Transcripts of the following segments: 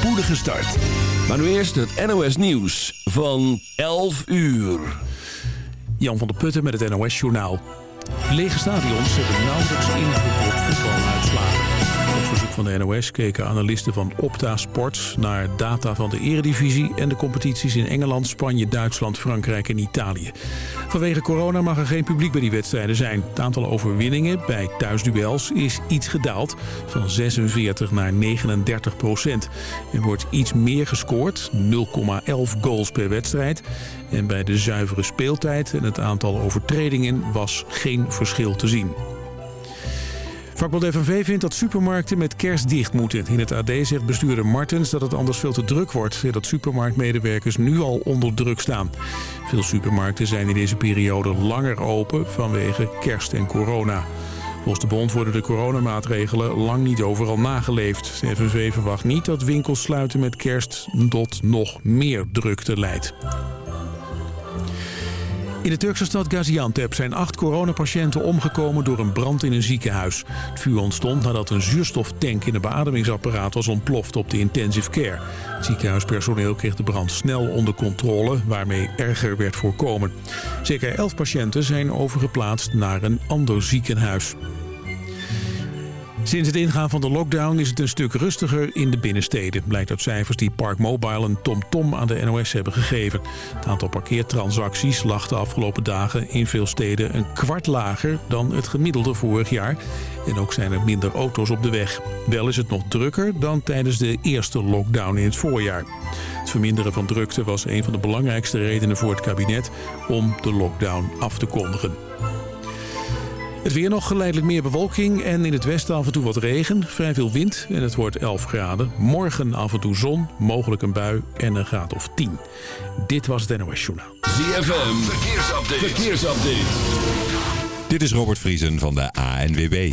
spoedige start. Maar nu eerst het NOS Nieuws van 11 uur. Jan van der Putten met het NOS Journaal. Lege stadions zetten nauwelijks invloed op voetbaluitslagen. Op verzoek van de NOS keken analisten van Opta Sports naar data van de eredivisie en de competities in Engeland, Spanje, Duitsland, Frankrijk en Italië. Vanwege corona mag er geen publiek bij die wedstrijden zijn. Het aantal overwinningen bij thuisduels is iets gedaald, van 46 naar 39 procent. Er wordt iets meer gescoord, 0,11 goals per wedstrijd. En bij de zuivere speeltijd en het aantal overtredingen was geen verschil te zien. Vakbond FNV vindt dat supermarkten met kerst dicht moeten. In het AD zegt bestuurder Martens dat het anders veel te druk wordt... en dat supermarktmedewerkers nu al onder druk staan. Veel supermarkten zijn in deze periode langer open vanwege kerst en corona. Volgens de bond worden de coronamaatregelen lang niet overal nageleefd. De FNV verwacht niet dat winkels sluiten met kerst tot nog meer drukte leidt. In de Turkse stad Gaziantep zijn acht coronapatiënten omgekomen door een brand in een ziekenhuis. Het vuur ontstond nadat een zuurstoftank in een beademingsapparaat was ontploft op de intensive care. Het ziekenhuispersoneel kreeg de brand snel onder controle, waarmee erger werd voorkomen. Zeker elf patiënten zijn overgeplaatst naar een ander ziekenhuis. Sinds het ingaan van de lockdown is het een stuk rustiger in de binnensteden. Blijkt uit cijfers die Park Mobile en TomTom aan de NOS hebben gegeven. Het aantal parkeertransacties lag de afgelopen dagen in veel steden een kwart lager dan het gemiddelde vorig jaar. En ook zijn er minder auto's op de weg. Wel is het nog drukker dan tijdens de eerste lockdown in het voorjaar. Het verminderen van drukte was een van de belangrijkste redenen voor het kabinet om de lockdown af te kondigen. Het weer nog geleidelijk meer bewolking en in het westen af en toe wat regen. Vrij veel wind en het wordt 11 graden. Morgen af en toe zon, mogelijk een bui en een graad of 10. Dit was het NOS Journaal. ZFM, verkeersupdate. verkeersupdate. Dit is Robert Vriesen van de ANWB.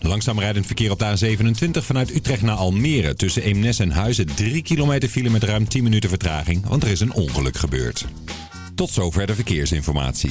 Langzaam rijdend verkeer op de A27 vanuit Utrecht naar Almere. Tussen Eemnes en Huizen 3 kilometer file met ruim 10 minuten vertraging, want er is een ongeluk gebeurd. Tot zover de verkeersinformatie.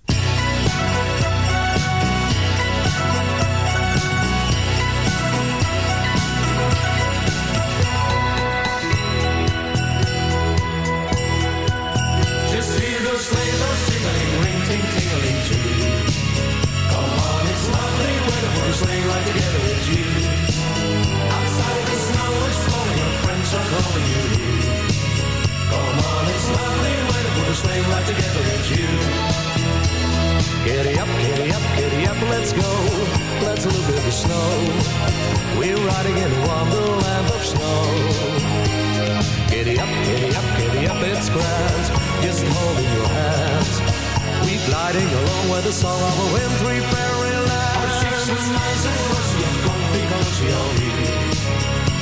Calling you. Come on, it's lovely weather for a sleigh ride together with you. Giddy up, giddy up, giddy up, let's go. Let's look at the snow. We're riding in a wonderland of snow. Giddy up, giddy up, giddy up, it's grand. Just holding your hand. We gliding along with the song of a wintry fairyland. Our cheeks are nice and rosy and comfy coscioli.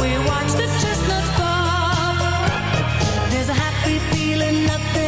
we watch the chestnuts pop. There's a happy feeling in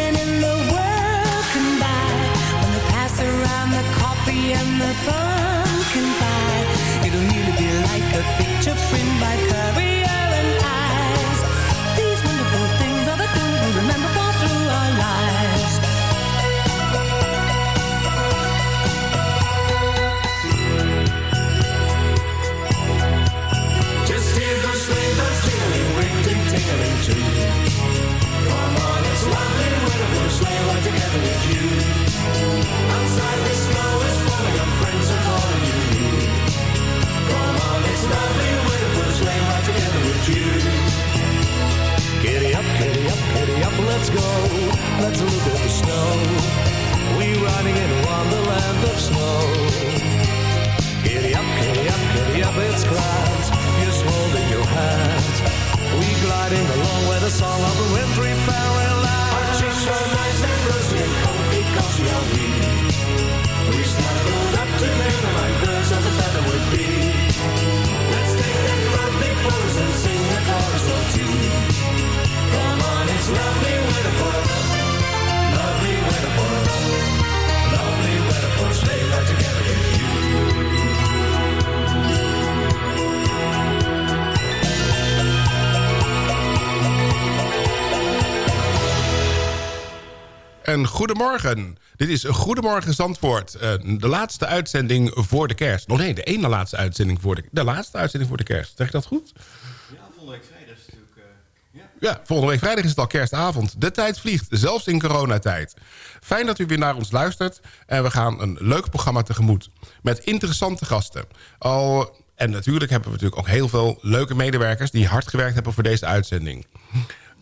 En goedemorgen. Dit is Goedemorgen Zandvoort. Eh, de laatste uitzending voor de kerst. Nog nee, de ene laatste uitzending voor de... De laatste uitzending voor de kerst. Zeg ik dat goed? Ja, volgende week vrijdag is natuurlijk... eh, ja. Ja, volgende week vrijdag is het al kerstavond. De tijd vliegt, zelfs in coronatijd. Fijn dat u weer naar ons luistert. En we gaan een leuk programma tegemoet. Met interessante gasten. Al, en natuurlijk hebben we natuurlijk ook heel veel leuke medewerkers... die hard gewerkt hebben voor deze uitzending.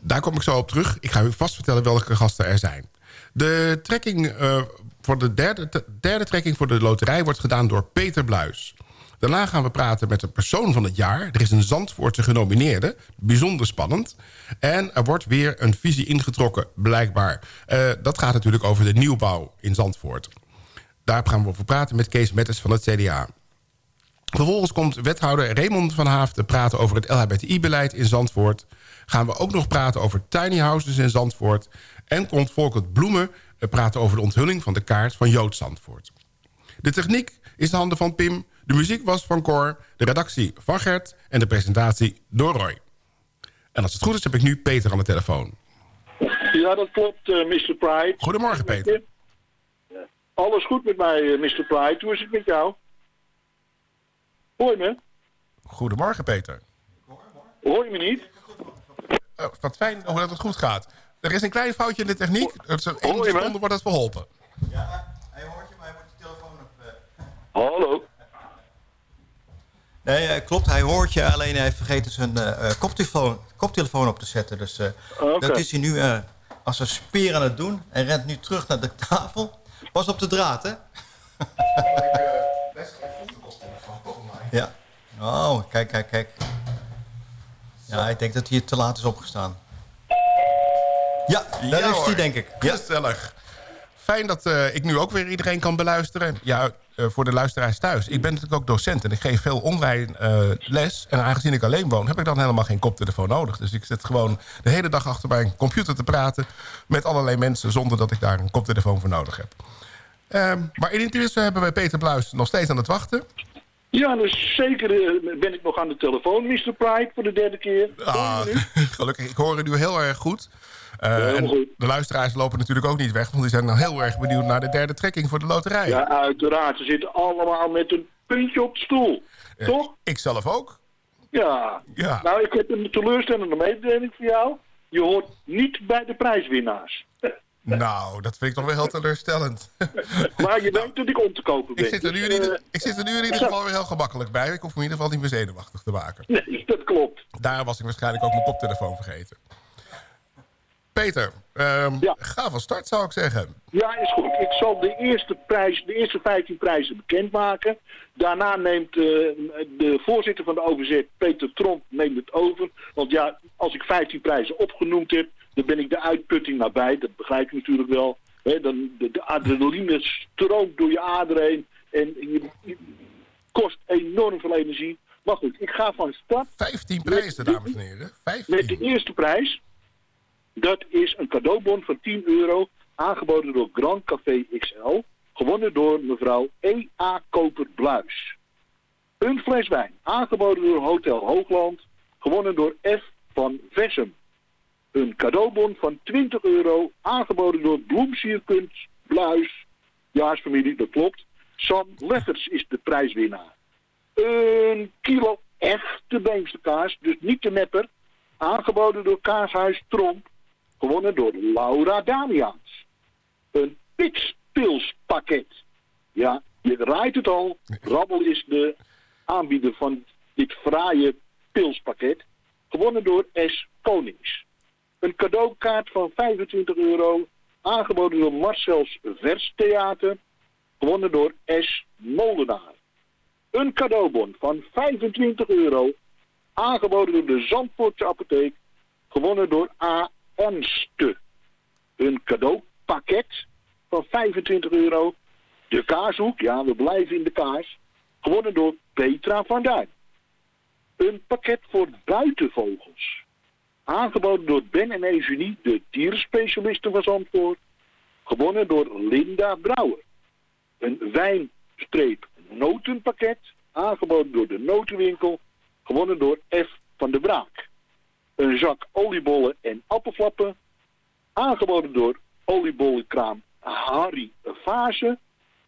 Daar kom ik zo op terug. Ik ga u vast vertellen welke gasten er zijn. De trekking eh, voor de derde, de derde trekking voor de loterij wordt gedaan door Peter Bluis. Daarna gaan we praten met de persoon van het jaar. Er is een Zandvoortse genomineerde. Bijzonder spannend. En er wordt weer een visie ingetrokken, blijkbaar. Eh, dat gaat natuurlijk over de nieuwbouw in Zandvoort. Daar gaan we over praten met Kees Metters van het CDA. Vervolgens komt wethouder Raymond van Haaf te praten over het LHBTI-beleid in Zandvoort. Gaan we ook nog praten over tiny houses in Zandvoort. En komt Volkert Bloemen eh, praten over de onthulling van de kaart van Jood Zandvoort. De techniek is de handen van Pim. De muziek was van Cor. De redactie van Gert. En de presentatie door Roy. En als het goed is heb ik nu Peter aan de telefoon. Ja, dat klopt, eh, Mr. Pride. Goedemorgen Peter. Alles goed met mij, eh, Mr. Pride. Hoe is het met jou? Hoor je me? Goedemorgen Peter. Hoor je me niet? Oh, wat fijn hoe dat het goed gaat. Er is een klein foutje in de techniek. Het is één me? seconde wordt het verholpen. Hij hoort je, maar hij moet je telefoon op... eh. Hallo? Nee, eh, klopt, hij hoort je, alleen hij heeft vergeten zijn eh, koptelefoon, koptelefoon op te zetten. Dus eh, Oké. dat is hij nu eh, als een speer aan het doen. En rent nu terug naar de tafel. Pas op de draad, hè? Ja. Oh, kijk, kijk, kijk. Ja, ik denk dat hij te laat is opgestaan. Ja, daar Ja, is hij, denk ik. Ja. Gezellig. Fijn dat eh, ik nu ook weer iedereen kan beluisteren. Ja, eh, voor de luisteraars thuis. Ik ben natuurlijk ook docent en ik geef veel online eh, les. En aangezien ik alleen woon, heb ik dan helemaal geen koptelefoon nodig. Dus ik zit gewoon de hele dag achter mijn computer te praten... met allerlei mensen zonder dat ik daar een koptelefoon voor nodig heb. Ehm, maar in intussen hebben wij Peter Bluis nog steeds aan het wachten. Ja, dus zeker eh, ben ik nog aan de telefoon, Mr. Pride, voor de derde keer. Ah, gelukkig, ik hoor u nu heel erg goed. Eh, goed. de luisteraars lopen natuurlijk ook niet weg... want die zijn nou heel erg benieuwd naar de derde trekking voor de loterij. Ja, uiteraard. Ze zitten allemaal met een puntje op de stoel. Eh, Toch? Ik zelf ook. Ja. Ja. Nou, ik heb een teleurstellende mededeling voor jou. Je hoort niet bij de prijswinnaars. Nou, dat vind ik toch wel heel teleurstellend. Maar je weet dat ik om te kopen ben. Ik zit er nu in ieder, eh, ik zit er nu in ieder geval weer heel gemakkelijk bij. Ik hoef me in ieder geval niet meer zenuwachtig te maken. Nee, dat klopt. Daar was ik waarschijnlijk ook mijn koptelefoon vergeten. Peter, ehm, ga van start zou ik zeggen. Ja, is goed. Ik zal de eerste, prijs, de eerste 15 prijzen bekendmaken. Daarna neemt eh, de voorzitter van de OVZ, Peter Tromp, neemt het over. Want ja, als ik 15 prijzen opgenoemd heb, dan ben ik de uitputting nabij. Dat begrijp je natuurlijk wel. Dan, de, de adrenaline stroomt door je aderen heen. En je, je kost enorm veel energie. Maar goed, ik ga van start. 15 prijzen, dames en heren. 15. Met de eerste prijs. Dat is een cadeaubon van 10 euro. Aangeboden door Grand Café XL. Gewonnen door mevrouw E.A. Koper-Bluis. Een fles wijn. Aangeboden door Hotel Hoogland. Gewonnen door F. van Vessem. Een cadeaubon van 20 euro. Aangeboden door Bloemsierkunst Bluis. Jaarsfamilie, dat klopt. Sam Letters is de prijswinnaar. Een kilo echte Beemster kaas, dus niet de nepper. Aangeboden door Kaashuis Tromp. Gewonnen door Laura Damiaans. Een pitspilspakket. Ja, je raait het al. Rabbel is de aanbieder van dit fraaie pilspakket. Gewonnen door S. Konings. Een cadeaukaart van 25 euro. Aangeboden door Marcels Verstheater. Gewonnen door S. Molenaar. Een cadeaubon van 25 euro. Aangeboden door de Zandvoortse apotheek. Gewonnen door A. Ernste. Een cadeaupakket van 25 euro. De kaashoek, ja, we blijven in de kaas. Gewonnen door Petra van Duin. Een pakket voor buitenvogels. Aangeboden door Ben en Eugenie, de dierenspecialisten van Zandvoort. Gewonnen door Linda Brouwer. Een wijnstreep notenpakket. Aangeboden door de notenwinkel. Gewonnen door F van de Braak. Een zak oliebollen en appelflappen. Aangeboden door oliebollenkraam Harry Fase.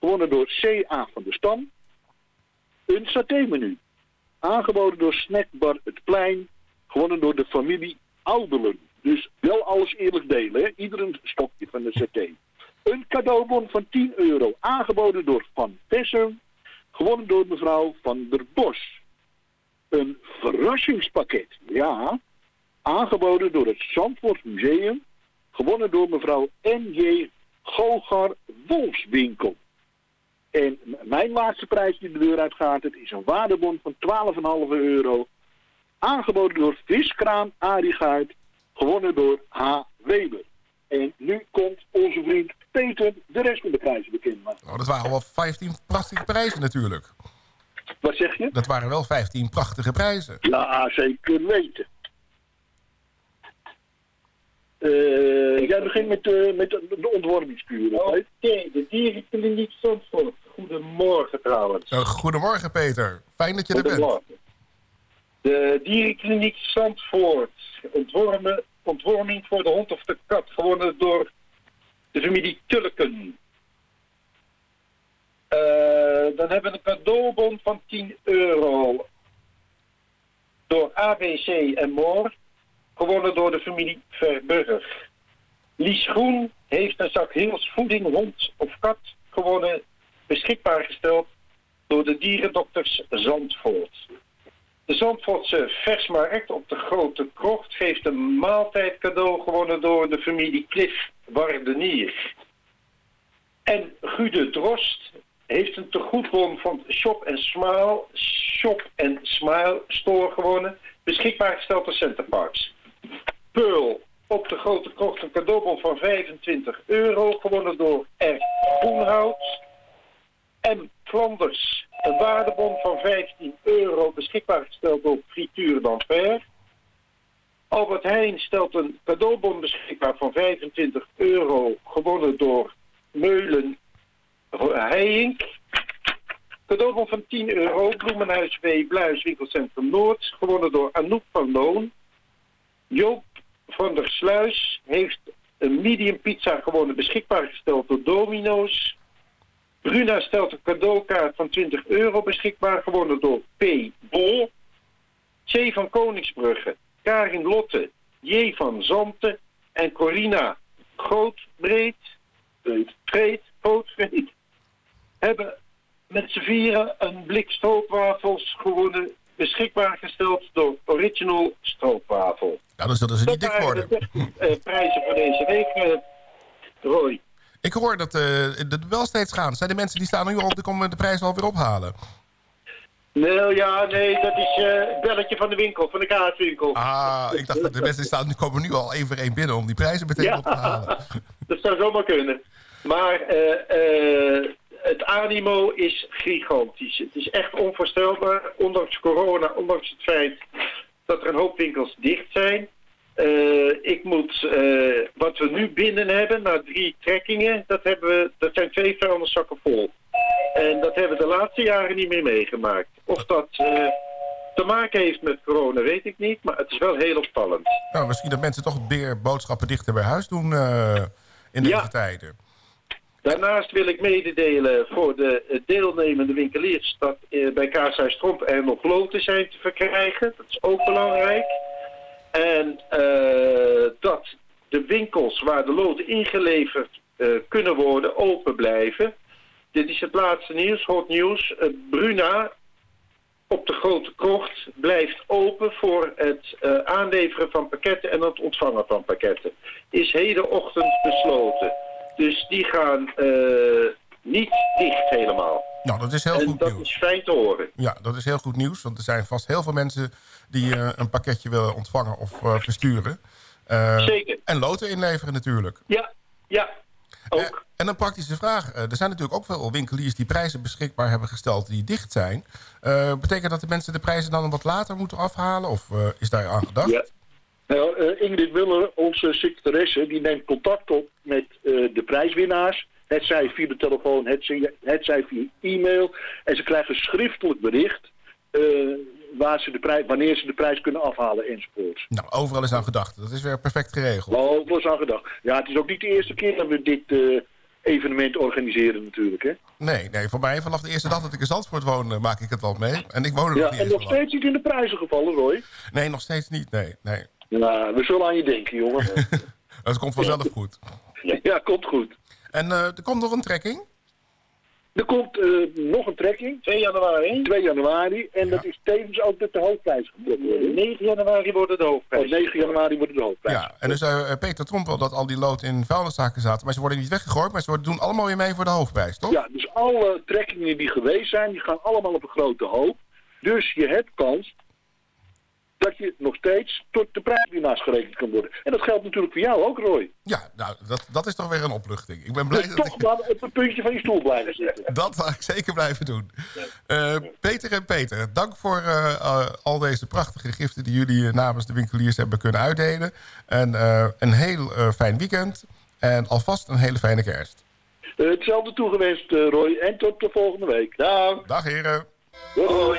Gewonnen door CA van de Stam. Een saté-menu. Aangeboden door Snackbar Het Plein. Gewonnen door de familie Oudelen. Dus wel alles eerlijk delen, hè? Ieder een stokje van de saté. Een cadeaubon van 10 euro. Aangeboden door Van Tessen. Gewonnen door mevrouw Van der Bos. Een verrassingspakket. Ja. Aangeboden door het Zandvoort Museum. Gewonnen door mevrouw N.J. Gogar Wolfswinkel. En mijn laatste prijs die de deur uitgaat, het is een waardebon van 12,5 euro. Aangeboden door Viskraam Guit. Gewonnen door H. Weber. En nu komt onze vriend Peter de rest van de prijzen bekendmaken. Oh, dat waren wel 15 prachtige prijzen natuurlijk. Wat zeg je? Dat waren wel 15 prachtige prijzen. Ja, zeker weten. Eh, jij begint met, eh, met de, de ontwormingskuur. Oké, de dierenkliniek Zandvoort. Goedemorgen trouwens. Uh, goedemorgen Peter. Fijn dat je er bent. De dierenkliniek Zandvoort. Ontwormen, ontworming voor de hond of de kat. Gewonnen door de familie Tulken. Eh, dan hebben we een cadeaubon van 10 euro. Door ABC en Moor. Gewonnen door de familie Verburg. Lies Groen heeft een zak Heels voeding, hond of kat gewonnen. Beschikbaar gesteld door de dierendokters Zandvoort. De Zandvoortse versmarkt op de Grote Krocht geeft een maaltijd cadeau gewonnen door de familie Cliff Wardenier. En Gude Drost heeft een tegoedbon van Shop Smile, Shop Smile Store gewonnen. Beschikbaar gesteld door Centerparks. Pearl op de Grote Krocht een cadeaubon van 25 euro gewonnen door R. Groenhout. M. Flanders een waardebon van 15 euro beschikbaar gesteld door Frituur d'Ampère. Albert Heijn stelt een cadeaubon beschikbaar van 25 euro, gewonnen door Meulen Heijink. Cadeaubon van 10 euro, Bloemenhuis W. Bluis, winkelcentrum Noord, gewonnen door Anouk van Loon. Joop van der Sluis heeft een medium pizza gewonnen, beschikbaar gesteld door Domino's. Bruna stelt een cadeaukaart van 20 euro beschikbaar, gewonnen door P. Bol. C. van Koningsbrugge, Karin Lotte, J. van Zanten en Corina Grootbreed, Breed, Grootbreed, hebben met z'n vieren een blik stroopwafels gewonnen, beschikbaar gesteld door Original Stroopwafel. Ja, dan zullen ze niet dik worden. de eh, prijzen voor deze week, eh, Roy. Ik hoor dat eh dat wel steeds gaan. Zijn de mensen die staan nu al, die komen de prijs wel weer ophalen. Nee, ja, nee, dat is eh, het belletje van de winkel, van de kaartwinkel. Ah, ik dacht dat de mensen die staan, die komen nu al één voor één binnen om die prijzen meteen Ja. op te halen. Dat zou zomaar kunnen. Maar eh, het animo is gigantisch. Het is echt onvoorstelbaar, ondanks corona, ondanks het feit dat er een hoop winkels dicht zijn. Eh, ik moet, eh, wat we nu binnen hebben, na drie trekkingen, dat, hebben we, dat zijn twee vuilniszakken vol. En dat hebben we de laatste jaren niet meer meegemaakt. Of dat eh, te maken heeft met corona, weet ik niet, maar het is wel heel opvallend. Nou, misschien dat mensen toch meer boodschappen dichter bij huis doen in deze Ja. tijden. Daarnaast wil ik mededelen voor de deelnemende winkeliers dat bij Kaashuis Tromp er nog loten zijn te verkrijgen. Dat is ook belangrijk. En eh, dat de winkels waar de loten ingeleverd eh, kunnen worden open blijven. Dit is het laatste nieuws, hot nieuws. Bruna op de Grote Krocht blijft open voor het eh, aanleveren van pakketten en het ontvangen van pakketten. Is hedenochtend besloten. Dus die gaan niet dicht helemaal. Nou, dat is heel en goed dat nieuws. is fijn te horen. Ja, dat is heel goed nieuws. Want er zijn vast heel veel mensen die eh, een pakketje willen ontvangen of eh, versturen. Eh, Zeker. En loten inleveren natuurlijk. Ja, ja, ook. en een praktische vraag. Er zijn natuurlijk ook veel winkeliers die prijzen beschikbaar hebben gesteld die dicht zijn. Betekent dat de mensen de prijzen dan wat later moeten afhalen? Of is daar aan gedacht? Ja. Nou, Ingrid Muller, onze secretaresse, die neemt contact op met de prijswinnaars. Het zij via de telefoon, het zij, het zij via e-mail. En ze krijgen een schriftelijk bericht eh, waar ze de prijs, wanneer ze de prijs kunnen afhalen enzovoorts. Nou, overal is aan gedacht. Dat is weer perfect geregeld. Oh, was aan gedacht. Ja, het is ook niet de eerste keer dat we dit eh, evenement organiseren natuurlijk, hè? Nee, nee, voor mij vanaf de eerste dag dat ik in Zandvoort woon, eh, maak ik het al mee. En ik woon er Ja, nog niet en nog lang. steeds niet in de prijzen gevallen, Roy. Nee, nog steeds niet. Nee, nee. Nou, we zullen aan je denken, jongen. Dat komt vanzelf goed. ja, komt goed. En eh, er komt nog een trekking? Er komt eh, nog een trekking. 2 januari. 2 januari. En dat is tevens ook met de hoofdprijs worden. 9 januari worden de hoofdprijs. Oh, 9 januari worden de hoofdprijs. Ja, en dus zei Peter Tromp wel dat al die lood in vuilniszaken zaten. Maar ze worden niet weggegooid, maar ze worden, doen allemaal weer mee voor de hoofdprijs, toch? Ja, dus alle trekkingen die geweest zijn, die gaan allemaal op een grote hoop. Dus je hebt kans dat je nog steeds tot de prijswinnaars gerekend kan worden. En dat geldt natuurlijk voor jou ook, Roy. Ja, nou, dat, dat is toch weer een opluchting. Ik ben blij Dus dat toch ik... maar op het puntje van je stoel blijven zitten. Dat ga ik zeker blijven doen. Eh, Peter en Peter, dank voor eh, al deze prachtige giften... die jullie eh, namens de winkeliers hebben kunnen uitdelen. En een heel fijn weekend. En alvast een hele fijne kerst. Hetzelfde toegewenst, Roy. En tot de volgende week. Dag. Dag heren. Doei. doei.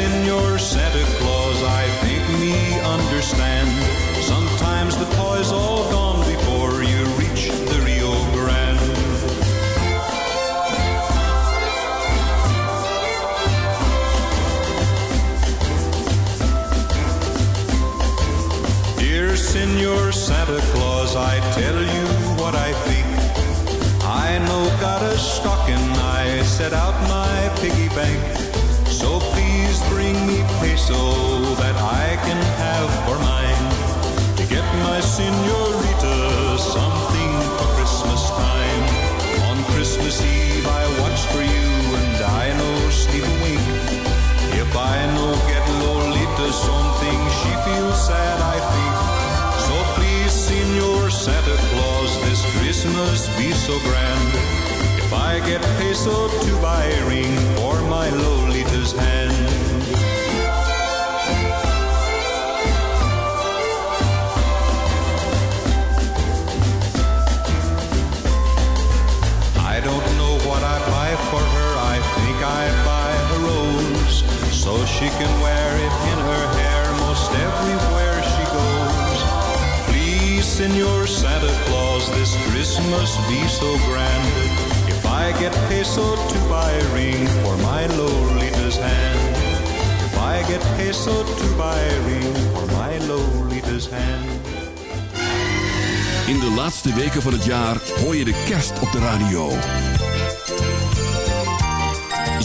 Dear Senor Santa Claus, I think me understand. Sometimes the toys all gone before you reach the Rio Grande. Dear Senor Santa Claus, I tell you peso that I can have for mine. To get my senorita something for Christmas time. On Christmas Eve I watch for you and I know sleep a wink. If I know get Lolita something, she feels sad, I think. So please, Senor Santa Claus, this Christmas be so grand. If I get peso to buy a ring for my Lolita's hand. She can wear it in her hair most everywhere she goes. Please, Senor Santa Claus, this Christmas be so grand. If I get peso to buy a ring for my Lolita's hand. If I get peso to buy a ring for my Lolita's hand. In de laatste weken van het jaar hoor je de kerst op de radio.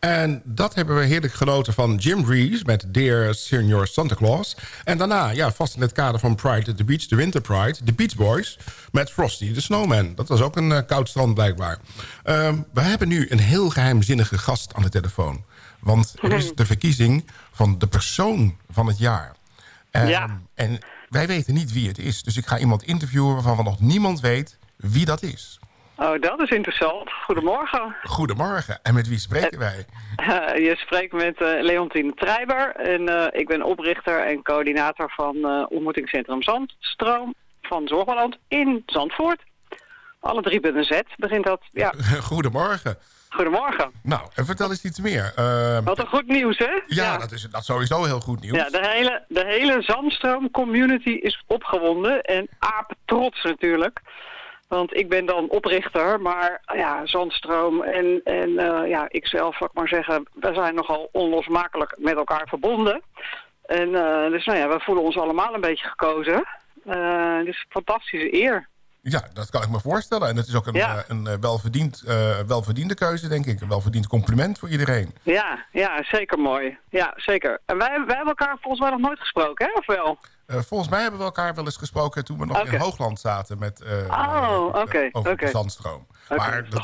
En dat hebben we heerlijk genoten van Jim Reeves met Dear Senior Santa Claus. En daarna, ja, vast in het kader van Pride at the Beach, de Winter Pride... de Beach Boys met Frosty the Snowman. Dat was ook een eh, koud strand blijkbaar. Ehm, we hebben nu een heel geheimzinnige gast aan de telefoon. Want er is de verkiezing van de persoon van het jaar. En, Ja. en wij weten niet wie het is. Dus ik ga iemand interviewen waarvan nog niemand weet wie dat is. Oh, dat is interessant. Goedemorgen. Goedemorgen. En met wie spreken wij? Eh, je spreekt met eh Leontine Treiber en eh, ik ben oprichter en coördinator van ontmoetingscentrum Zandstroom van Zorgballand in Zandvoort. Alle drie met een Z begint dat. Ja, Goedemorgen. goedemorgen. Nou, en vertel eens iets meer. Wat een goed nieuws, hè? ja, Dat, is, dat sowieso heel goed nieuws. Ja, de hele, de hele Zandstroom community is opgewonden en aap trots natuurlijk. Want ik ben dan oprichter, maar ja, Zandstroom en, en eh, ja, ikzelf, zal ik maar zeggen, we zijn nogal onlosmakelijk met elkaar verbonden. En eh, dus nou ja, we voelen ons allemaal een beetje gekozen. Eh dus een fantastische eer. Ja, dat kan ik me voorstellen. En het is ook een, Ja. een welverdiend, welverdiende keuze, denk ik. Een welverdiend compliment voor iedereen. Ja, ja, zeker mooi. Ja, zeker. En wij, wij hebben elkaar volgens mij nog nooit gesproken, hè? Of wel? Eh, volgens mij hebben we elkaar wel eens gesproken toen we nog in Hoogland zaten met eh, Oh, oké, over de zandstroom. Maar dat,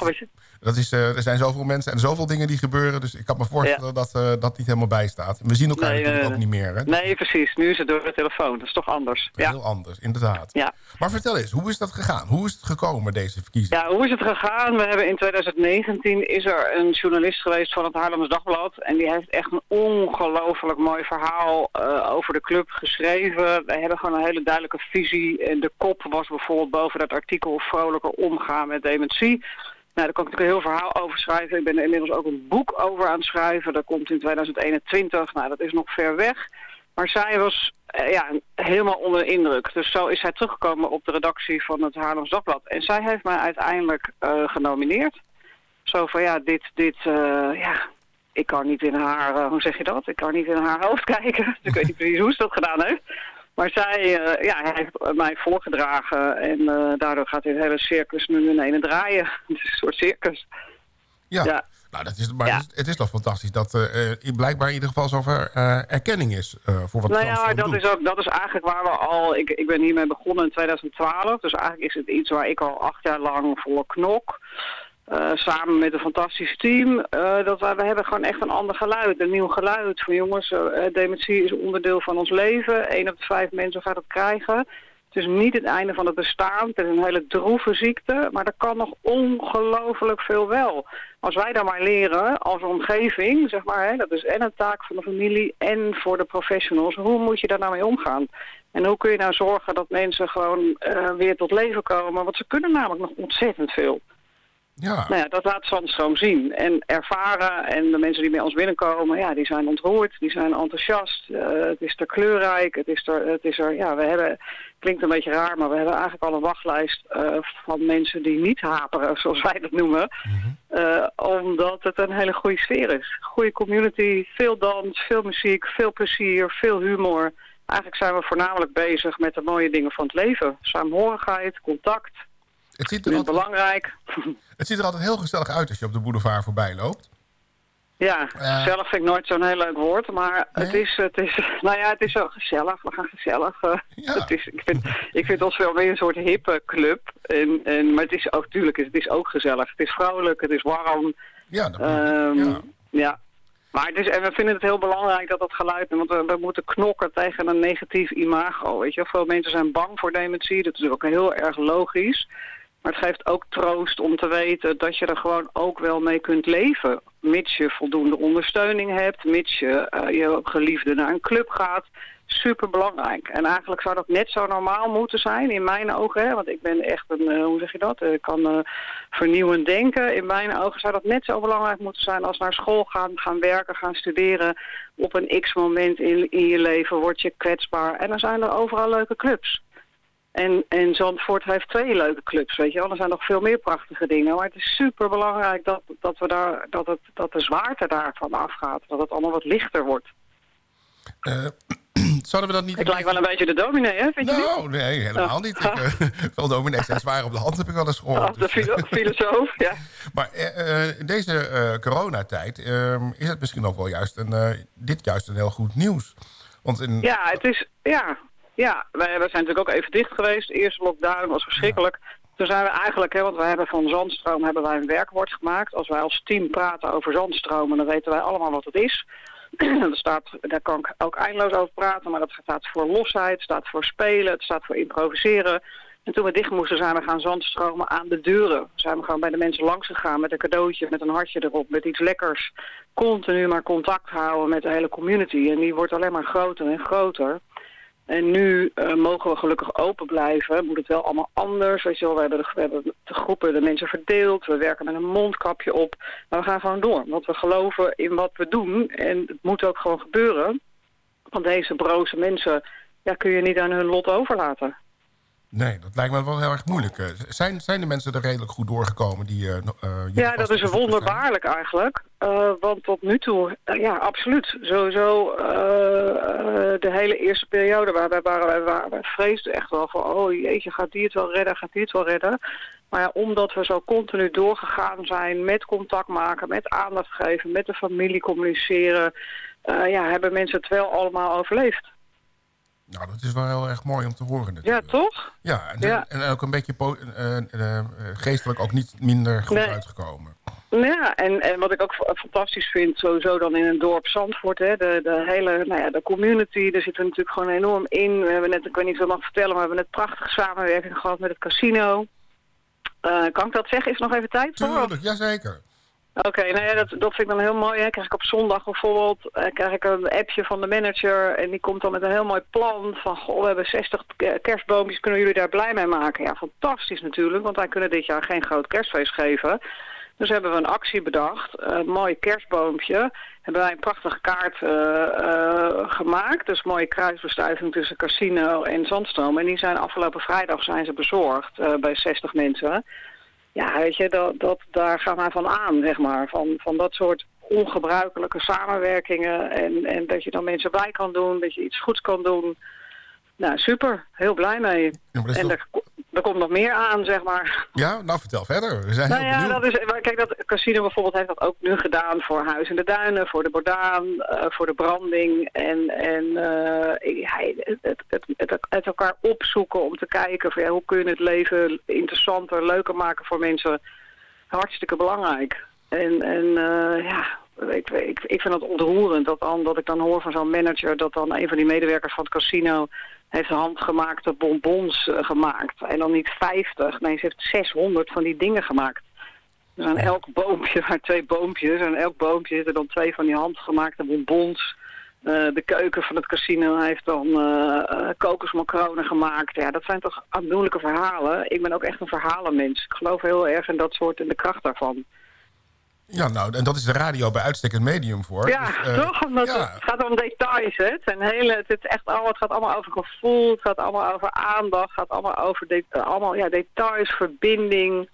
dat is, eh, er zijn zoveel mensen en zoveel dingen die gebeuren. Dus ik kan me voorstellen dat eh, dat niet helemaal bijstaat. We zien elkaar Nee, natuurlijk ook niet meer. Hè? Nee, precies. Nu is het door de telefoon. Dat is toch anders. Ja. Heel anders, inderdaad. Ja. Maar vertel eens, hoe is dat gegaan? Hoe is het gekomen, deze verkiezing? Ja, hoe is het gegaan? We hebben in 2019 is er een journalist geweest van het Haarlems Dagblad. En die heeft echt een ongelooflijk mooi verhaal eh, over de club geschreven. We hebben gewoon een hele duidelijke visie. En de kop was bijvoorbeeld boven dat artikel vrolijker omgaan met dementie. Nou, daar kan ik natuurlijk een heel verhaal over schrijven. Ik ben er inmiddels ook een boek over aan het schrijven. Dat komt in 2021. Nou, dat is nog ver weg. Maar zij was eh, ja, helemaal onder de indruk. Dus zo is zij teruggekomen op de redactie van het Haarlems Dagblad. En zij heeft mij uiteindelijk eh, genomineerd. Zo van ja, dit, dit, eh, ja, ik kan niet in haar, hoe zeg je dat? Ik kan niet in haar hoofd kijken. ik weet niet precies hoe ze dat gedaan heeft. Maar zij, eh, ja, hij heeft mij voorgedragen en eh, daardoor gaat dit hele circus nu in ene draaien. Het is een soort circus. Ja. Ja. Nou, dat is, maar het, is, het is toch fantastisch dat er eh, blijkbaar in ieder geval zover erkenning is voor wat nou ja, dat doet. is, ook, dat is eigenlijk waar we al... Ik, ik ben hiermee begonnen in 2012. Dus eigenlijk is het iets waar ik al acht jaar lang voor knok. Eh, samen met een fantastisch team. eh, dat we hebben gewoon echt een ander geluid. Een nieuw geluid. Van jongens, eh, dementie is onderdeel van ons leven. Eén op de vijf mensen gaat het krijgen. Het is niet het einde van het bestaan. Het is een hele droeve ziekte. Maar er kan nog ongelooflijk veel wel. Als wij daar maar leren als omgeving, zeg maar, hè, dat is en een taak van de familie en voor de professionals. Hoe moet je daar nou mee omgaan? En hoe kun je nou zorgen dat mensen gewoon weer tot leven komen? Want ze kunnen namelijk nog ontzettend veel. Ja. Nou ja, dat laat Zandstroom zien en ervaren. En de mensen die bij ons binnenkomen, ja, die zijn ontroerd, die zijn enthousiast. Eh, het is er kleurrijk, het is er, het is er, ja, we hebben, klinkt een beetje raar, maar we hebben eigenlijk al een wachtlijst eh, van mensen die niet haperen, zoals wij dat noemen. Eh, omdat het een hele goede sfeer is. Goede community, veel dans, veel muziek, veel plezier, veel humor. Eigenlijk zijn we voornamelijk bezig met de mooie dingen van het leven. Saamhorigheid, contact. Het ziet, Dat er is altijd, belangrijk. het ziet er altijd heel gezellig uit als je op de boulevard voorbij loopt. Ja, gezellig vind ik nooit zo'n heel leuk woord, maar het is, het is, nou ja, het is zo gezellig. We gaan gezellig. eh, het is, ik, vind, ik vind ons wel weer een soort hippe club. En, en, maar het is ook, tuurlijk, het is ook gezellig. Het is vrolijk, het is warm. Ja, dat Ehm, ja. Maar het is, en we vinden het heel belangrijk dat dat geluid, want we, we moeten knokken tegen een negatief imago. Weet je, veel mensen zijn bang voor dementie, dat is ook heel erg logisch. Maar het geeft ook troost om te weten dat je er gewoon ook wel mee kunt leven. Mits je voldoende ondersteuning hebt, mits je eh, je geliefde naar een club gaat. Super belangrijk. En eigenlijk zou dat net zo normaal moeten zijn in mijn ogen. Hè? Want ik ben echt een, eh, hoe zeg je dat? Ik kan eh, vernieuwend denken. In mijn ogen zou dat net zo belangrijk moeten zijn als naar school gaan, gaan werken, gaan studeren. Op een x-moment in, in je leven word je kwetsbaar. En dan zijn er overal leuke clubs. En, en Zandvoort heeft twee leuke clubs, weet je wel. Er zijn nog veel meer prachtige dingen. Maar het is super belangrijk dat, dat, we daar, dat, het, dat de zwaarte daarvan afgaat. Dat het allemaal wat lichter wordt. Eh, zouden we dat niet... Ik lijk wel een beetje de dominee, hè? Vind je Nou, niet? nee, helemaal Oh. niet. Ik, eh, veel dominees zijn zwaar op de hand, heb ik wel eens gehoord. Oh, de filo- filosoof, ja. Maar eh, eh, in deze coronatijd eh, is het misschien ook wel juist een, dit juist een heel goed nieuws. Want in, Ja, het is, ja, ja. Wij, wij zijn natuurlijk ook even dicht geweest. De eerste lockdown was verschrikkelijk. Toen zijn we eigenlijk, hè, want wij hebben van Zandstroom hebben wij een werkwoord gemaakt. Als wij als team praten over zandstromen, dan weten wij allemaal wat het is. dat staat, daar kan ik ook eindeloos over praten, maar dat staat voor losheid, staat voor spelen, het staat voor improviseren. En toen we dicht moesten zijn we gaan zandstromen aan de deuren. Zijn we gewoon bij de mensen langs gegaan met een cadeautje, met een hartje erop, met iets lekkers. Continu maar contact houden met de hele community. En die wordt alleen maar groter en groter. En nu eh, mogen we gelukkig open blijven. Moet het wel allemaal anders. Weet je wel, we hebben, de, groepen de mensen verdeeld. We werken met een mondkapje op. Maar we gaan gewoon door. Want we geloven in wat we doen. En het moet ook gewoon gebeuren. Want deze broze mensen ja, kun je niet aan hun lot overlaten. Nee, dat lijkt me wel heel erg moeilijk. Eh, zijn, zijn de mensen er redelijk goed doorgekomen? Die, eh, eh, Ja, dat is wonderbaarlijk eigenlijk. Want tot nu toe, ja, absoluut. Sowieso de hele eerste periode waarbij waren wij, waren, wij vreesden echt wel van... oh jeetje, gaat die het wel redden, gaat die het wel redden? Maar ja, omdat we zo continu doorgegaan zijn met contact maken, met aandacht geven... met de familie communiceren, ja, hebben mensen het wel allemaal overleefd. Nou, dat is wel heel erg mooi om te horen. natuurlijk. Ja, toch? Ja, en, Ja. en ook een beetje eh, eh, eh, geestelijk ook niet minder goed Nee. uitgekomen. Ja, en, en wat ik ook fa- fantastisch vind, sowieso dan in een dorp Zandvoort, hè, de, de hele nou ja, de community, daar zitten we natuurlijk gewoon enorm in. We hebben net, ik weet niet dat mag vertellen, maar we hebben net prachtige samenwerking gehad met het casino. Kan ik dat zeggen? Is er nog even tijd voor? Tuurlijk, jazeker. Oké, nou ja, dat, dat vind ik dan heel mooi. Hè. Krijg ik op zondag bijvoorbeeld eh, krijg ik een appje van de manager en die komt dan met een heel mooi plan van goh, we hebben 60 ke- kerstboompjes, kunnen jullie daar blij mee maken? Ja, fantastisch natuurlijk, want wij kunnen dit jaar geen groot kerstfeest geven. Dus hebben we een actie bedacht, een mooi kerstboompje. Hebben wij een prachtige kaart eh, eh, gemaakt. Dus mooie kruisbestuiving tussen casino en zandstroom. En die zijn afgelopen vrijdag zijn ze bezorgd eh, bij 60 mensen. Ja, weet je, dat, dat, daar gaan wij van aan, zeg maar. Van, van dat soort ongebruikelijke samenwerkingen. En, en dat je dan mensen bij kan doen, dat je iets goeds kan doen. Nou, super. Heel blij mee. en toch- er komt nog meer aan, zeg maar. Ja, nou vertel verder. We zijn Nou heel ja, dat is, kijk, dat casino bijvoorbeeld heeft dat ook nu gedaan voor Huis in de Duinen, voor de Bordaan, eh, voor de branding. En, en eh, het, het, het, het, elkaar opzoeken om te kijken van ja, hoe kun je het leven interessanter, leuker maken voor mensen. Hartstikke belangrijk. En, en eh, ja, ik, ik, ik vind het ontroerend dat, dan, dat ik dan hoor van zo'n manager dat dan een van die medewerkers van het casino heeft handgemaakte bonbons eh, gemaakt. En dan niet 50, nee, ze heeft 600 van die dingen gemaakt. Dus aan elk boompje, maar twee boompjes, en aan elk boompje zitten dan twee van die handgemaakte bonbons. Eh, de keuken van het casino heeft dan eh, kokosmacronen gemaakt. Ja, dat zijn toch aandoenlijke verhalen. Ik ben ook echt een verhalenmens. Ik geloof heel erg in dat soort en de kracht daarvan. Ja, nou, en dat is de radio bij uitstek een medium voor. Ja, Dus, eh, toch? Omdat ja. Het gaat om details, hè? Het, zijn hele, het, is echt allemaal, het gaat allemaal over gevoel, het gaat allemaal over aandacht, het gaat allemaal over de, allemaal, ja, details, verbinding.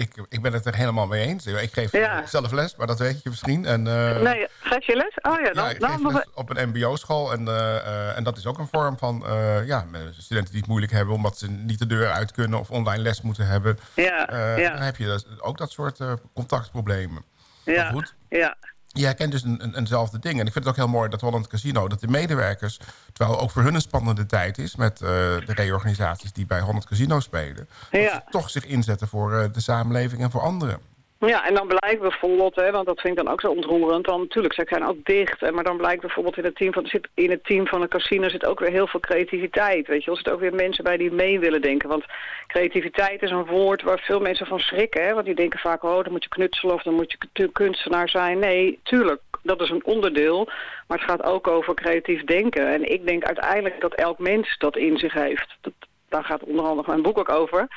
Ik, ik ben het er helemaal mee eens. Ik geef Ja. zelf les, maar dat weet je misschien. En, eh, nee, geef je les? Oh ja, dan, ja, ik dan geef nog- les op een mbo-school en, eh, eh, en dat is ook een vorm van ja, studenten die het moeilijk hebben omdat ze niet de deur uit kunnen of online les moeten hebben. Ja, ja. Dan heb je dus ook dat soort contactproblemen. ja, goed. ja. Je herkent dus een, een, eenzelfde ding. En ik vind het ook heel mooi dat Holland Casino, dat de medewerkers, terwijl ook voor hun een spannende tijd is met eh, de reorganisaties die bij Holland Casino spelen, Ja. toch zich inzetten voor eh, de samenleving en voor anderen. Ja, en dan blijkt bijvoorbeeld, hè, want dat vind ik dan ook zo ontroerend, dan natuurlijk, zij zijn ook dicht, hè, maar dan blijkt bijvoorbeeld in het team van, zit, in het team van een casino zit ook weer heel veel creativiteit, weet je. Er zitten ook weer mensen bij die mee willen denken, want creativiteit is een woord waar veel mensen van schrikken, want die denken vaak, oh, dan moet je knutselen of dan moet je ku- kunstenaar zijn. Nee, tuurlijk, dat is een onderdeel, maar het gaat ook over creatief denken. En ik denk uiteindelijk dat elk mens dat in zich heeft. Dat, daar gaat onder andere mijn boek ook over.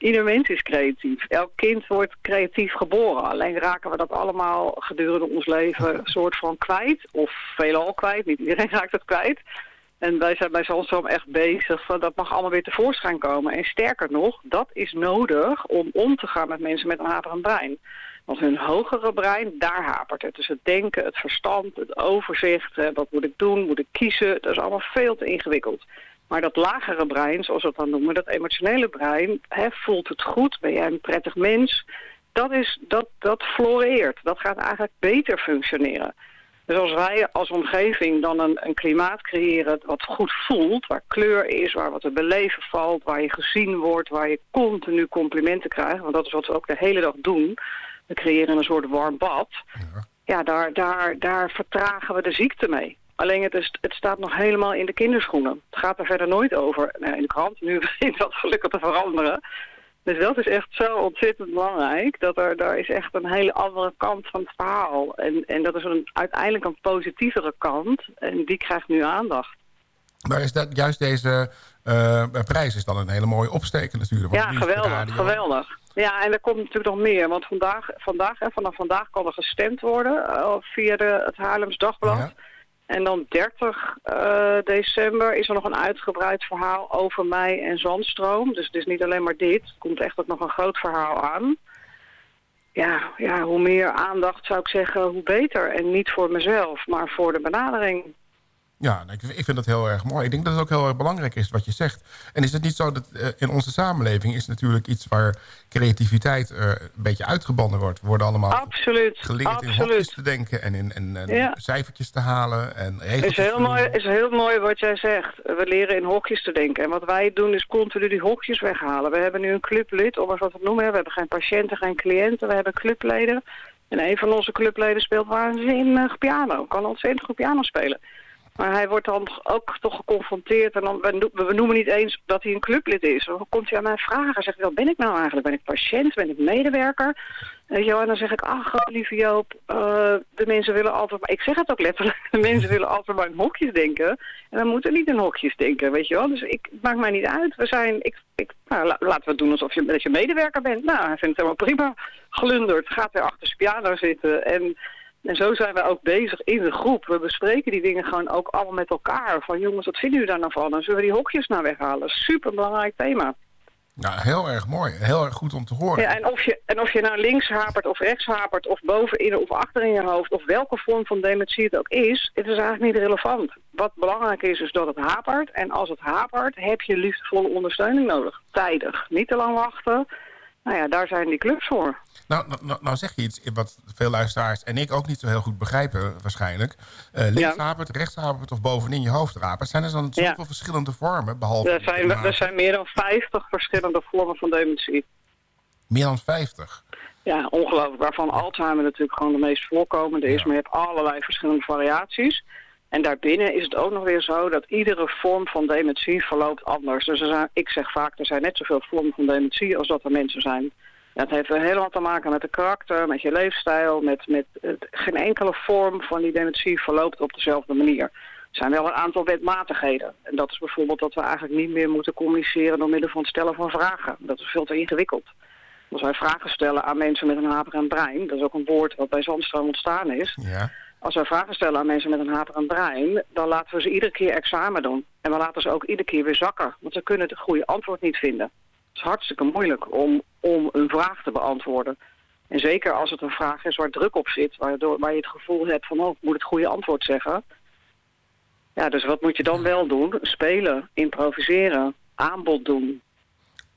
Ieder mens is creatief. Elk kind wordt creatief geboren. Alleen raken we dat allemaal gedurende ons leven een soort van kwijt. Of veelal kwijt. Niet iedereen raakt het kwijt. En wij zijn bij Zandstroom echt bezig van dat mag allemaal weer tevoorschijn komen. En sterker nog, dat is nodig om om te gaan met mensen met een haperend brein. Want hun hogere brein, daar hapert het. Dus het denken, het verstand, het overzicht. Wat moet ik doen, moet ik kiezen. Dat is allemaal veel te ingewikkeld. Maar dat lagere brein, zoals we het dan noemen, dat emotionele brein, hè, voelt het goed, ben jij een prettig mens, dat, is, dat, dat floreert. Dat gaat eigenlijk beter functioneren. Dus als wij als omgeving dan een, een klimaat creëren wat goed voelt, waar kleur is, waar wat te beleven valt, waar je gezien wordt, waar je continu complimenten krijgt, want dat is wat we ook de hele dag doen. We creëren een soort warm bad. Ja, daar, daar, daar vertragen we de ziekte mee. Alleen het, is, het staat nog helemaal in de kinderschoenen. Het gaat er verder nooit over. Nou, in de krant, nu begint dat gelukkig te veranderen. Dus dat is echt zo ontzettend belangrijk. Dat er, daar is echt een hele andere kant van het verhaal. En, en dat is een, uiteindelijk een positievere kant. En die krijgt nu aandacht. Maar is dat juist deze eh, prijs is dan een hele mooie opsteken natuurlijk. Ja, geweldig, geweldig. Ja, en er komt natuurlijk nog meer. Want vandaag, vandaag en vanaf vandaag kan er gestemd worden eh, via de, het Haarlems Dagblad. En dan 30 eh, december is er nog een uitgebreid verhaal over mij en Zandstroom. Dus het is niet alleen maar dit. Er komt echt ook nog een groot verhaal aan. Ja, ja, hoe meer aandacht zou ik zeggen, hoe beter. En niet voor mezelf, maar voor de benadering. Ja, ik, ik vind dat heel erg mooi. Ik denk dat het ook heel erg belangrijk is wat je zegt. En is het niet zo dat eh, in onze samenleving is natuurlijk iets waar creativiteit eh, een beetje uitgebannen wordt. We worden allemaal Absoluut, geleerd in hokjes te denken en in en, en Ja. cijfertjes te halen en regels is heel, mooi, is heel mooi wat jij zegt. We leren in hokjes te denken. En wat wij doen is continu die hokjes weghalen. We hebben nu een clublid, om eens wat te noemen. We hebben geen patiënten, geen cliënten. We hebben clubleden. En een van onze clubleden speelt waanzinnig piano. Kan ontzettend goed piano spelen. Maar hij wordt dan ook toch geconfronteerd. En dan, we, no- we noemen niet eens dat hij een clublid is. Dan komt hij aan mij vragen. Zegt hij, wat ben ik nou eigenlijk? Ben ik patiënt? Ben ik medewerker? Weet je wel, en dan zeg ik, ach, lieve Joop, eh, de mensen willen altijd... Maar ik zeg het ook letterlijk, de mensen willen altijd maar in hokjes denken. En we moeten niet in hokjes denken, weet je wel. Dus ik, het maakt mij niet uit. We zijn, ik, ik, nou, la- laten we doen alsof je, je medewerker bent. Nou, hij vindt het helemaal prima. Glundert, gaat weer achter zijn piano zitten. En, en zo zijn we ook bezig in de groep. We bespreken die dingen gewoon ook allemaal met elkaar. Van jongens, wat vinden jullie daar nou van? En zullen we die hokjes nou weghalen? Super belangrijk thema. Ja, heel erg mooi. Heel erg goed om te horen. Ja, en, of je, en of je nou links hapert of rechts hapert of bovenin of achter in je hoofd of welke vorm van dementie het ook is, het is eigenlijk niet relevant. Wat belangrijk is, is dat het hapert. En als het hapert, heb je liefdevolle ondersteuning nodig. Tijdig. Niet te lang wachten. Nou ja, daar zijn die clubs voor. Nou, nou, nou- nou zeg je iets wat veel luisteraars en ik ook niet zo heel goed begrijpen waarschijnlijk. Eh links Ja. of bovenin je hoofd hapert. Zijn er dan zoveel Ja. verschillende vormen? Behalve Er zijn, er zijn meer dan 50 verschillende vormen van dementie. meer dan 50. Ja, ongelooflijk. Waarvan Alzheimer natuurlijk gewoon de meest voorkomende is. Maar je hebt allerlei verschillende variaties. En daarbinnen is het ook nog weer zo dat iedere vorm van dementie verloopt anders. Dus er zijn, ik zeg vaak, er zijn net zoveel vormen van dementie als dat er mensen zijn. Het heeft helemaal te maken met de karakter, met je leefstijl. Met, met, het- geen enkele vorm van die dementie verloopt op dezelfde manier. Er zijn wel een aantal wetmatigheden. En dat is bijvoorbeeld dat we eigenlijk niet meer moeten communiceren door middel van het stellen van vragen. Dat is veel te ingewikkeld. Als wij vragen stellen aan mensen met een haperend brein, dat is ook een woord wat bij Zandstroom ontstaan is. Ja. Als wij vragen stellen aan mensen met een haperend brein, dan laten we ze iedere keer examen doen. En we laten ze ook iedere keer weer zakken, want ze kunnen het goede antwoord niet vinden. Het is hartstikke moeilijk om, om een vraag te beantwoorden. En zeker als het een vraag is waar druk op zit, waardoor, waar je het gevoel hebt van, oh, ik moet het goede antwoord zeggen. Ja, dus wat moet je dan wel doen? Spelen, improviseren, aanbod doen.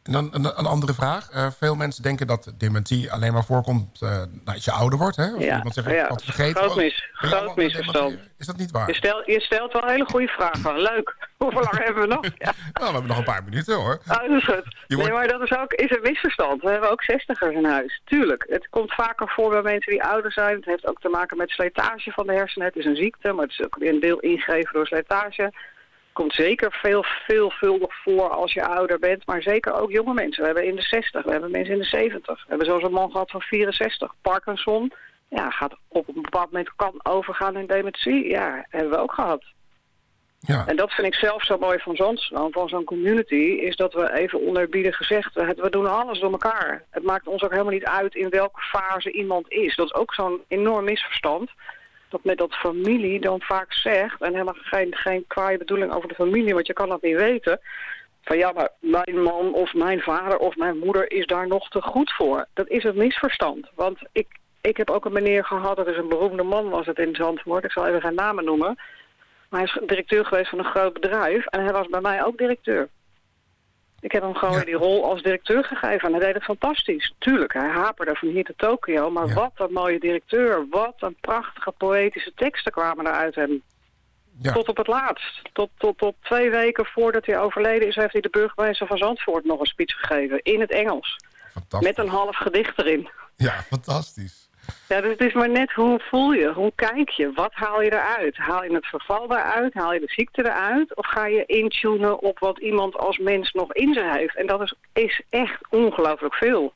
En dan een, een andere vraag. Eh, veel mensen denken dat dementie alleen maar voorkomt nou, als je ouder wordt. Hè? Of Ja, iemand zegt, ja, wat vergeten. groot, Oh, mis, groot met misverstand. Is dat niet waar? Je stelt, je stelt wel hele goede vragen. Leuk. Hoeveel lang hebben we nog? Ja. Nou, we hebben nog een paar minuten hoor. Oh, dat is goed. Je wordt- Nee, maar dat is ook is een misverstand. We hebben ook zestigers in huis. Tuurlijk. Het komt vaker voor bij mensen die ouder zijn. Het heeft ook te maken met slijtage van de hersenen. Het is een ziekte, maar het is ook weer een deel ingegeven door slijtage. Het komt zeker veel, veelvuldig voor als je ouder bent. Maar zeker ook jonge mensen. We hebben in de 60, we hebben mensen in de 70. We hebben zelfs een man gehad van 64. Parkinson ja, gaat op een bepaald moment kan overgaan in dementie. Ja, hebben we ook gehad. Ja. En dat vind ik zelf zo mooi van Zandstroom, van zo'n community, is dat we even onerbiedig gezegd, we doen alles door elkaar. Het maakt ons ook helemaal niet uit in welke fase iemand is. Dat is ook zo'n enorm misverstand. Dat met dat familie dan vaak zegt, en helemaal geen, geen kwaaie bedoeling over de familie, want je kan dat niet weten. Van ja, maar mijn man of mijn vader of mijn moeder is daar nog te goed voor. Dat is een misverstand. Want ik, ik heb ook een meneer gehad, dat is een beroemde man was het in Zandvoort. Ik zal even geen namen noemen. Maar hij is directeur geweest van een groot bedrijf. En hij was bij mij ook directeur. Ik heb hem gewoon die rol als directeur gegeven. En hij deed het fantastisch. Tuurlijk, hij haperde van hier te Tokio. Maar wat een mooie directeur. Wat een prachtige poëtische teksten kwamen eruit hem. Tot op het laatst. Tot, tot, tot twee weken voordat hij overleden is... heeft hij de burgemeester van Zandvoort nog een speech gegeven. In het Engels. Met een half gedicht erin. Ja, fantastisch. Ja, dus het is maar net hoe voel je, hoe kijk je, wat haal je eruit? Haal je het verval eruit, haal je de ziekte eruit... of ga je intunen op wat iemand als mens nog in zich heeft? En dat is, is echt ongelooflijk veel.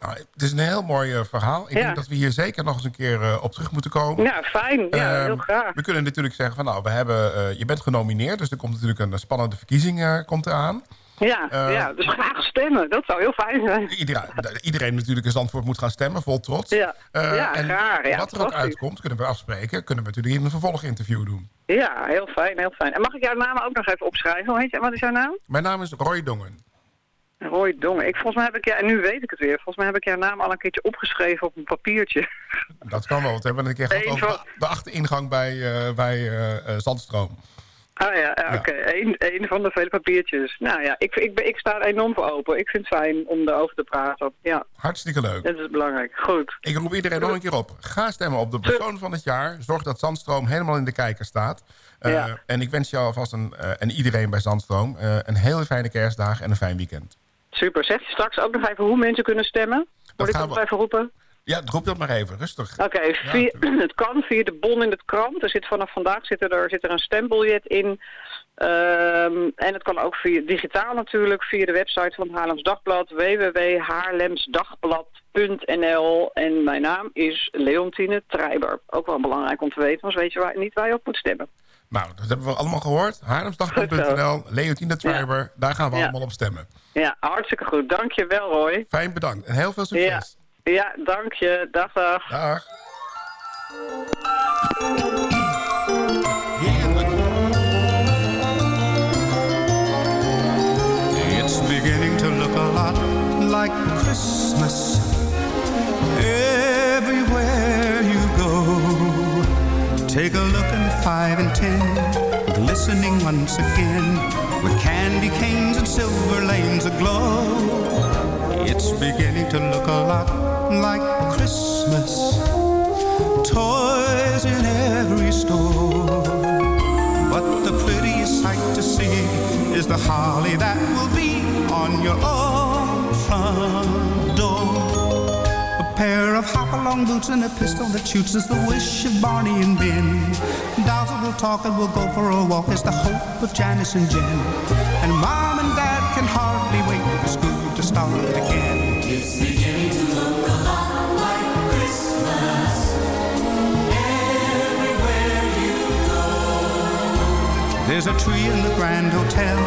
Nou, het is een heel mooi eh, verhaal. Ik Ja. denk dat we hier zeker nog eens een keer eh, op terug moeten komen. Ja, fijn. Ja, Ehm, heel graag. We kunnen natuurlijk zeggen van nou, we hebben, eh, je bent genomineerd. Dus er komt natuurlijk een spannende verkiezing komt eraan. Ja, Eh, ja, dus graag stemmen. Dat zou heel fijn zijn. Iedereen, iedereen natuurlijk in Zandvoort moet gaan stemmen, vol trots. Ja, ja en graag. Ja, wat er ook uitkomt, kunnen we afspreken. Kunnen we natuurlijk hier een vervolginterview doen. Ja, heel fijn, heel fijn. En mag ik jouw naam ook nog even opschrijven? Hoe heet je? Wat is jouw naam? Mijn naam is Roy Dongen. Roy Dongen. Ik, volgens mij heb ik, ja, en nu weet ik het weer. Volgens mij heb ik jouw naam al een keertje opgeschreven op een papiertje. Dat kan wel, want we hebben een keer gehad over de, achteringang bij, eh, bij Zandstroom. Ah ja, ja, oké. Eén één van de vele papiertjes. Nou ja, ik, ik, ik sta er enorm voor open. Ik vind het fijn om erover te praten. Ja, Hartstikke leuk. dat is belangrijk. Goed. Ik roep iedereen nog een keer op. Ga stemmen op de persoon van het jaar. Zorg dat Zandstroom helemaal in de kijker staat. Eh, Ja. En ik wens jou alvast een, eh, en iedereen bij Zandstroom eh, een hele fijne kerstdag en een fijn weekend. Super. Zeg je straks ook nog even hoe mensen kunnen stemmen? Moet ik dat nog we- even roepen? Ja, roep dat maar even, rustig. Oké, het kan via de bon in de krant. Er zit vanaf vandaag zit er, zit er een stembiljet in. Ehm, en het kan ook via digitaal natuurlijk, via de website van het Haarlems Dagblad, www.haarlemsdagblad.nl. En mijn naam is Leontine Treiber. Ook wel belangrijk om te weten, anders weet je waar, niet waar je op moet stemmen. Nou, dat hebben we allemaal gehoord. Haarlemsdagblad.nl, Leontine Twijber, daar gaan we Ja. allemaal op stemmen. Ja, hartstikke goed. Dank je wel, Roy. Fijn bedankt en heel veel succes. Ja, dank je. Dag, dag. Dag. It's beginning to look a like Christmas everywhere you go. Take a look in the five and ten, glistening once again with candy canes and silver lanes aglow. It's beginning to look a lot like Christmas. Toys in every store. But the prettiest sight to see is the holly that will be on your own front door. A pair of hop-along boots and a pistol that shoots is the wish of Barney and Ben. That will talk and we'll go for a walk is the hope of Janice and Jen. And Mom and Dad can hardly start again. It's beginning to look a lot like Christmas everywhere you go. There's a tree in the Grand Hotel,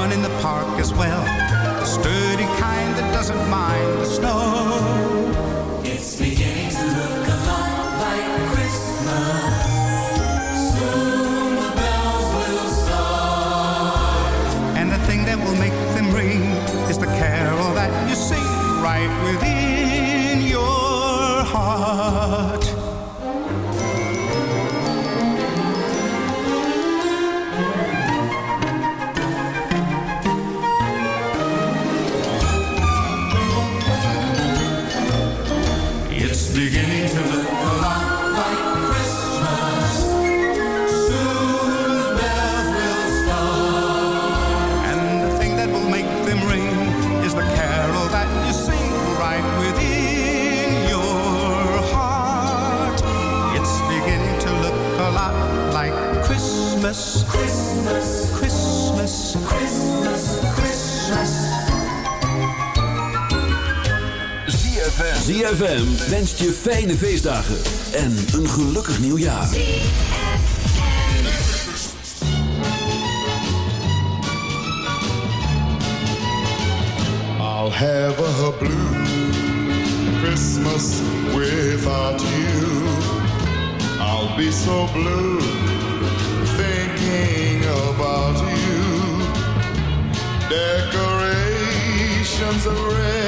one in the park as well. The sturdy kind that doesn't mind the snow. It's beginning to look right with you. ZFM. Wenst je fijne feestdagen en een gelukkig nieuwjaar. I'll have a blue Christmas without you. I'll be so blue thinking about you. Decorations of red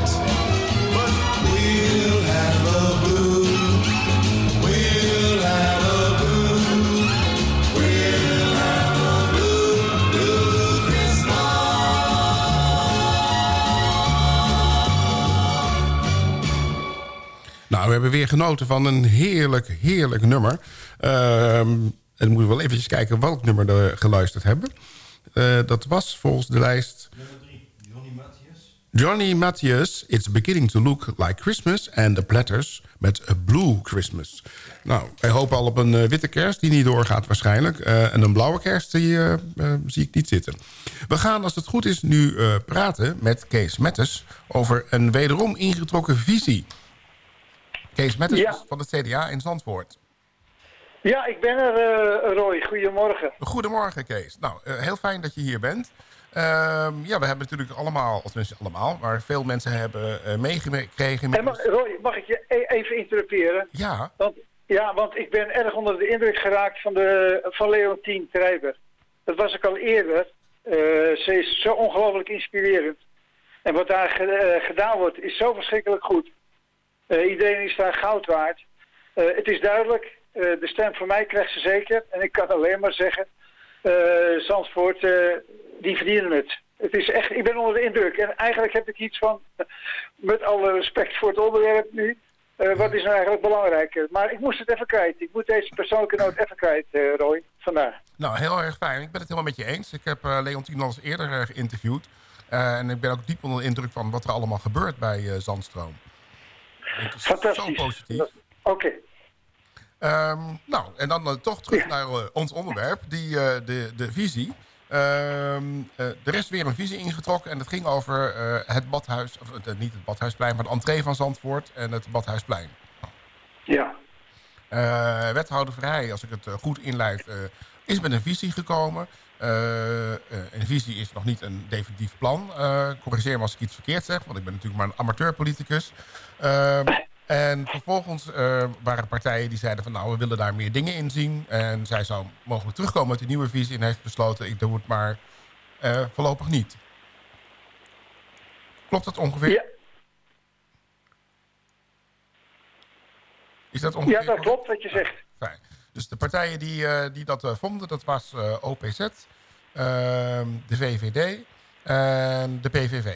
We hebben weer genoten van een heerlijk, heerlijk nummer. Ehm, en dan moeten we wel eventjes kijken welk nummer we geluisterd hebben. Eh, dat was volgens de lijst... Johnny Matthias, It's Beginning to Look Like Christmas... en The Platters met A Blue Christmas. Nou, wij hopen al op een eh, witte kerst die niet doorgaat waarschijnlijk. Eh, en een blauwe kerst die zie ik niet zitten. We gaan, als het goed is, nu praten met Kees Metters... over een wederom ingetrokken visie. Kees Metters Ja. van het CDA in Zandvoort. Ja, ik ben er, eh, Roy. Goedemorgen. Goedemorgen, Kees. Nou, eh, heel fijn dat je hier bent. Ehm, ja, we hebben natuurlijk allemaal, of tenminste allemaal... maar veel mensen hebben eh, meegekregen... En mag, Roy, mag ik je e- even interruperen? Ja. Want, ja, want ik ben erg onder de indruk geraakt van, de, van Leontien Trijber. Dat was ik al eerder. Ze is zo ongelooflijk inspirerend. En wat daar ge- gedaan wordt, is zo verschrikkelijk goed. Eh, iedereen is daar goud waard. Eh, het is duidelijk, eh, de stem voor mij krijgt ze zeker. En ik kan alleen maar zeggen, Zandvoort, die verdienen het. Het is echt, ik ben onder de indruk. En eigenlijk heb ik iets van, met alle respect voor het onderwerp nu, wat is nou eigenlijk belangrijker? Maar ik moest het even kwijt. Ik moet deze persoonlijke noot even kwijt, Roy, vandaar. Nou, heel erg fijn. Ik ben het helemaal met je eens. Ik heb eh Leontien al eerder geïnterviewd. En ik ben ook diep onder de indruk van wat er allemaal gebeurt bij Zandstroom. Het is Fantastisch. Zo positief. Oké. Ehm, nou, en dan eh, toch terug naar eh, ons onderwerp, die, eh, de, de visie. Ehm, eh, er is weer een visie ingetrokken en het ging over eh, het badhuis, of niet het badhuisplein, maar de entree van Zandvoort en het badhuisplein. Ja. Eh, wethouder Vrij, als ik het goed inleid, eh, is met een visie gekomen. Eh, eh, een visie is nog niet een definitief plan. Eh, corrigeer me als ik iets verkeerd zeg, want ik ben natuurlijk maar een amateurpoliticus. En vervolgens eh, waren partijen die zeiden van nou, we willen daar meer dingen in zien. En zij zou mogelijk terugkomen met die nieuwe visie en heeft besloten, ik doe het maar eh, voorlopig niet. Klopt dat ongeveer? Ja. Is dat ongeveer? Ja, dat klopt wat je zegt. Dus de partijen die, eh, die dat eh, vonden, dat was eh, OPZ, ehm, de VVD en de PVV.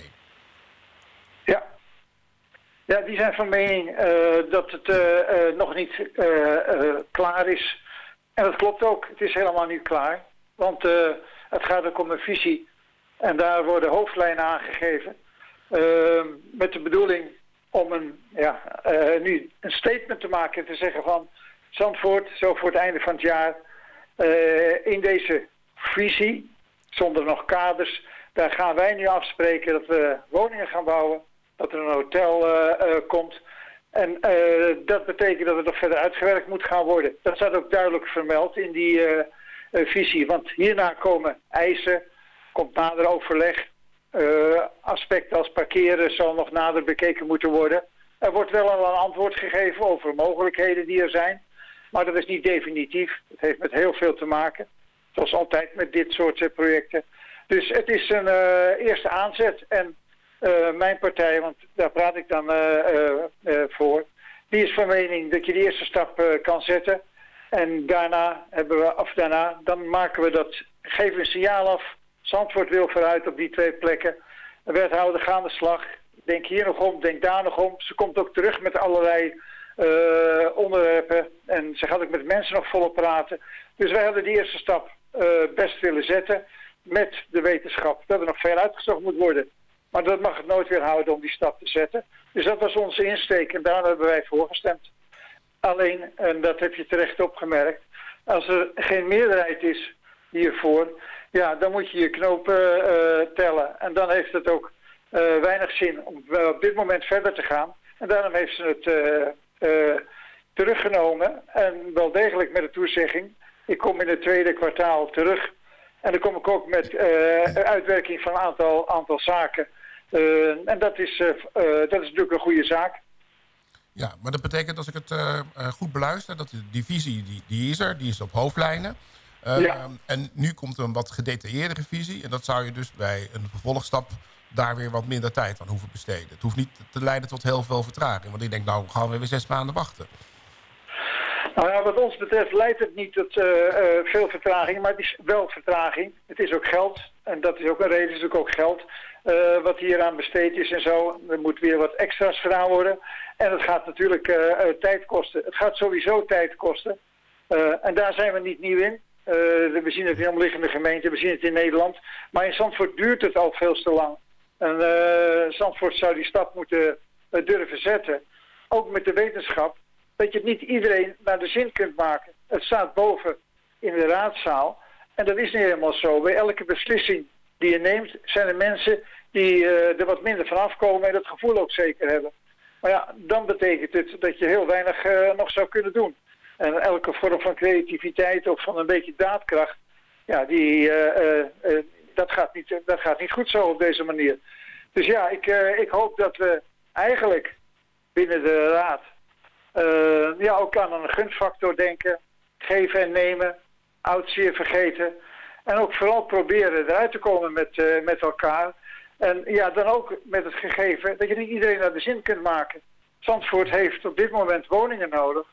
Ja, die zijn van mening dat het nog niet klaar is. En dat klopt ook. Het is helemaal niet klaar. Want het gaat ook om een visie. En daar worden hoofdlijnen aangegeven. eh, met de bedoeling om een, ja, nu een statement te maken. en Te zeggen van Zandvoort, zo voor het einde van het jaar. eh, in deze visie, zonder nog kaders. Daar gaan wij nu afspreken dat we woningen gaan bouwen dat er een hotel eh, eh, komt. En dat betekent dat het nog verder uitgewerkt moet gaan worden. Dat staat ook duidelijk vermeld in die visie. Want hierna komen eisen, komt nader overleg. Aspecten als parkeren zal nog nader bekeken moeten worden. Er wordt wel al een antwoord gegeven over mogelijkheden die er zijn. Maar dat is niet definitief. Het heeft met heel veel te maken. Zoals altijd met dit soort eh, projecten. Dus het is een eh, eerste aanzet. En eh, mijn partij, want daar praat ik dan voor, die is van mening dat je de eerste stap kan zetten. En daarna hebben we, of daarna, dan maken we dat, geven een signaal af. Zandvoort wil vooruit op die twee plekken. De wethouder aan de slag. Denk hier nog om, denk daar nog om. Ze komt ook terug met allerlei onderwerpen. En ze gaat ook met mensen nog volop praten. Dus wij hadden die eerste stap eh, best willen zetten. Met de wetenschap dat er nog ver uitgezocht moet worden. Maar dat mag het nooit weer houden om die stap te zetten. Dus dat was onze insteek en daar hebben wij voor gestemd. Alleen, en dat heb je terecht opgemerkt, als er geen meerderheid is hiervoor, ja, dan moet je je knopen eh, tellen. En dan heeft het ook eh, weinig zin om op dit moment verder te gaan. En daarom heeft ze het eh, eh, teruggenomen en wel degelijk met de toezegging. Ik kom in het tweede kwartaal terug. En dan kom ik ook met eh, uitwerking van een aantal, aantal zaken. Eh, en dat is, eh, eh, dat is natuurlijk een goede zaak. Ja, maar dat betekent als ik het eh, eh, goed beluister, dat die, die visie die, die is er, die is op hoofdlijnen. Eh, Ja. En nu komt er een wat gedetailleerdere visie. En dat zou je dus bij een vervolgstap daar weer wat minder tijd aan hoeven besteden. Het hoeft niet te leiden tot heel veel vertraging. Want ik denk, nou gaan we weer zes maanden wachten. Nou ja, wat ons betreft leidt het niet tot eh, eh, veel vertraging, maar het is wel vertraging. Het is ook geld en dat is ook een reden, het is ook, geld eh, wat hier aan besteed is en zo. Er moet weer wat extra's gedaan worden. En het gaat natuurlijk tijd kosten. Het gaat sowieso tijd kosten. En daar zijn we niet nieuw in. We zien het in omliggende gemeenten, we zien het in Nederland. Maar in Zandvoort duurt het al veel te lang. En eh, Zandvoort zou die stap moeten eh, durven zetten. Ook met de wetenschap dat je het niet iedereen naar de zin kunt maken. Het staat boven in de raadzaal. En dat is niet helemaal zo. Bij elke beslissing die je neemt, zijn er mensen die eh, er wat minder van afkomen en dat gevoel ook zeker hebben. Maar ja, dan betekent het dat je heel weinig nog zou kunnen doen. En elke vorm van creativiteit of van een beetje daadkracht, ja, die, dat, gaat niet, dat gaat niet goed zo op deze manier. Dus ja, ik, eh, ik hoop dat we eigenlijk binnen de raad eh, ja, ook aan een gunstfactor denken. Geven en nemen. Oud zeer vergeten. En ook vooral proberen eruit te komen met, eh, met elkaar. En ja, dan ook met het gegeven dat je niet iedereen naar de zin kunt maken. Zandvoort heeft op dit moment woningen nodig.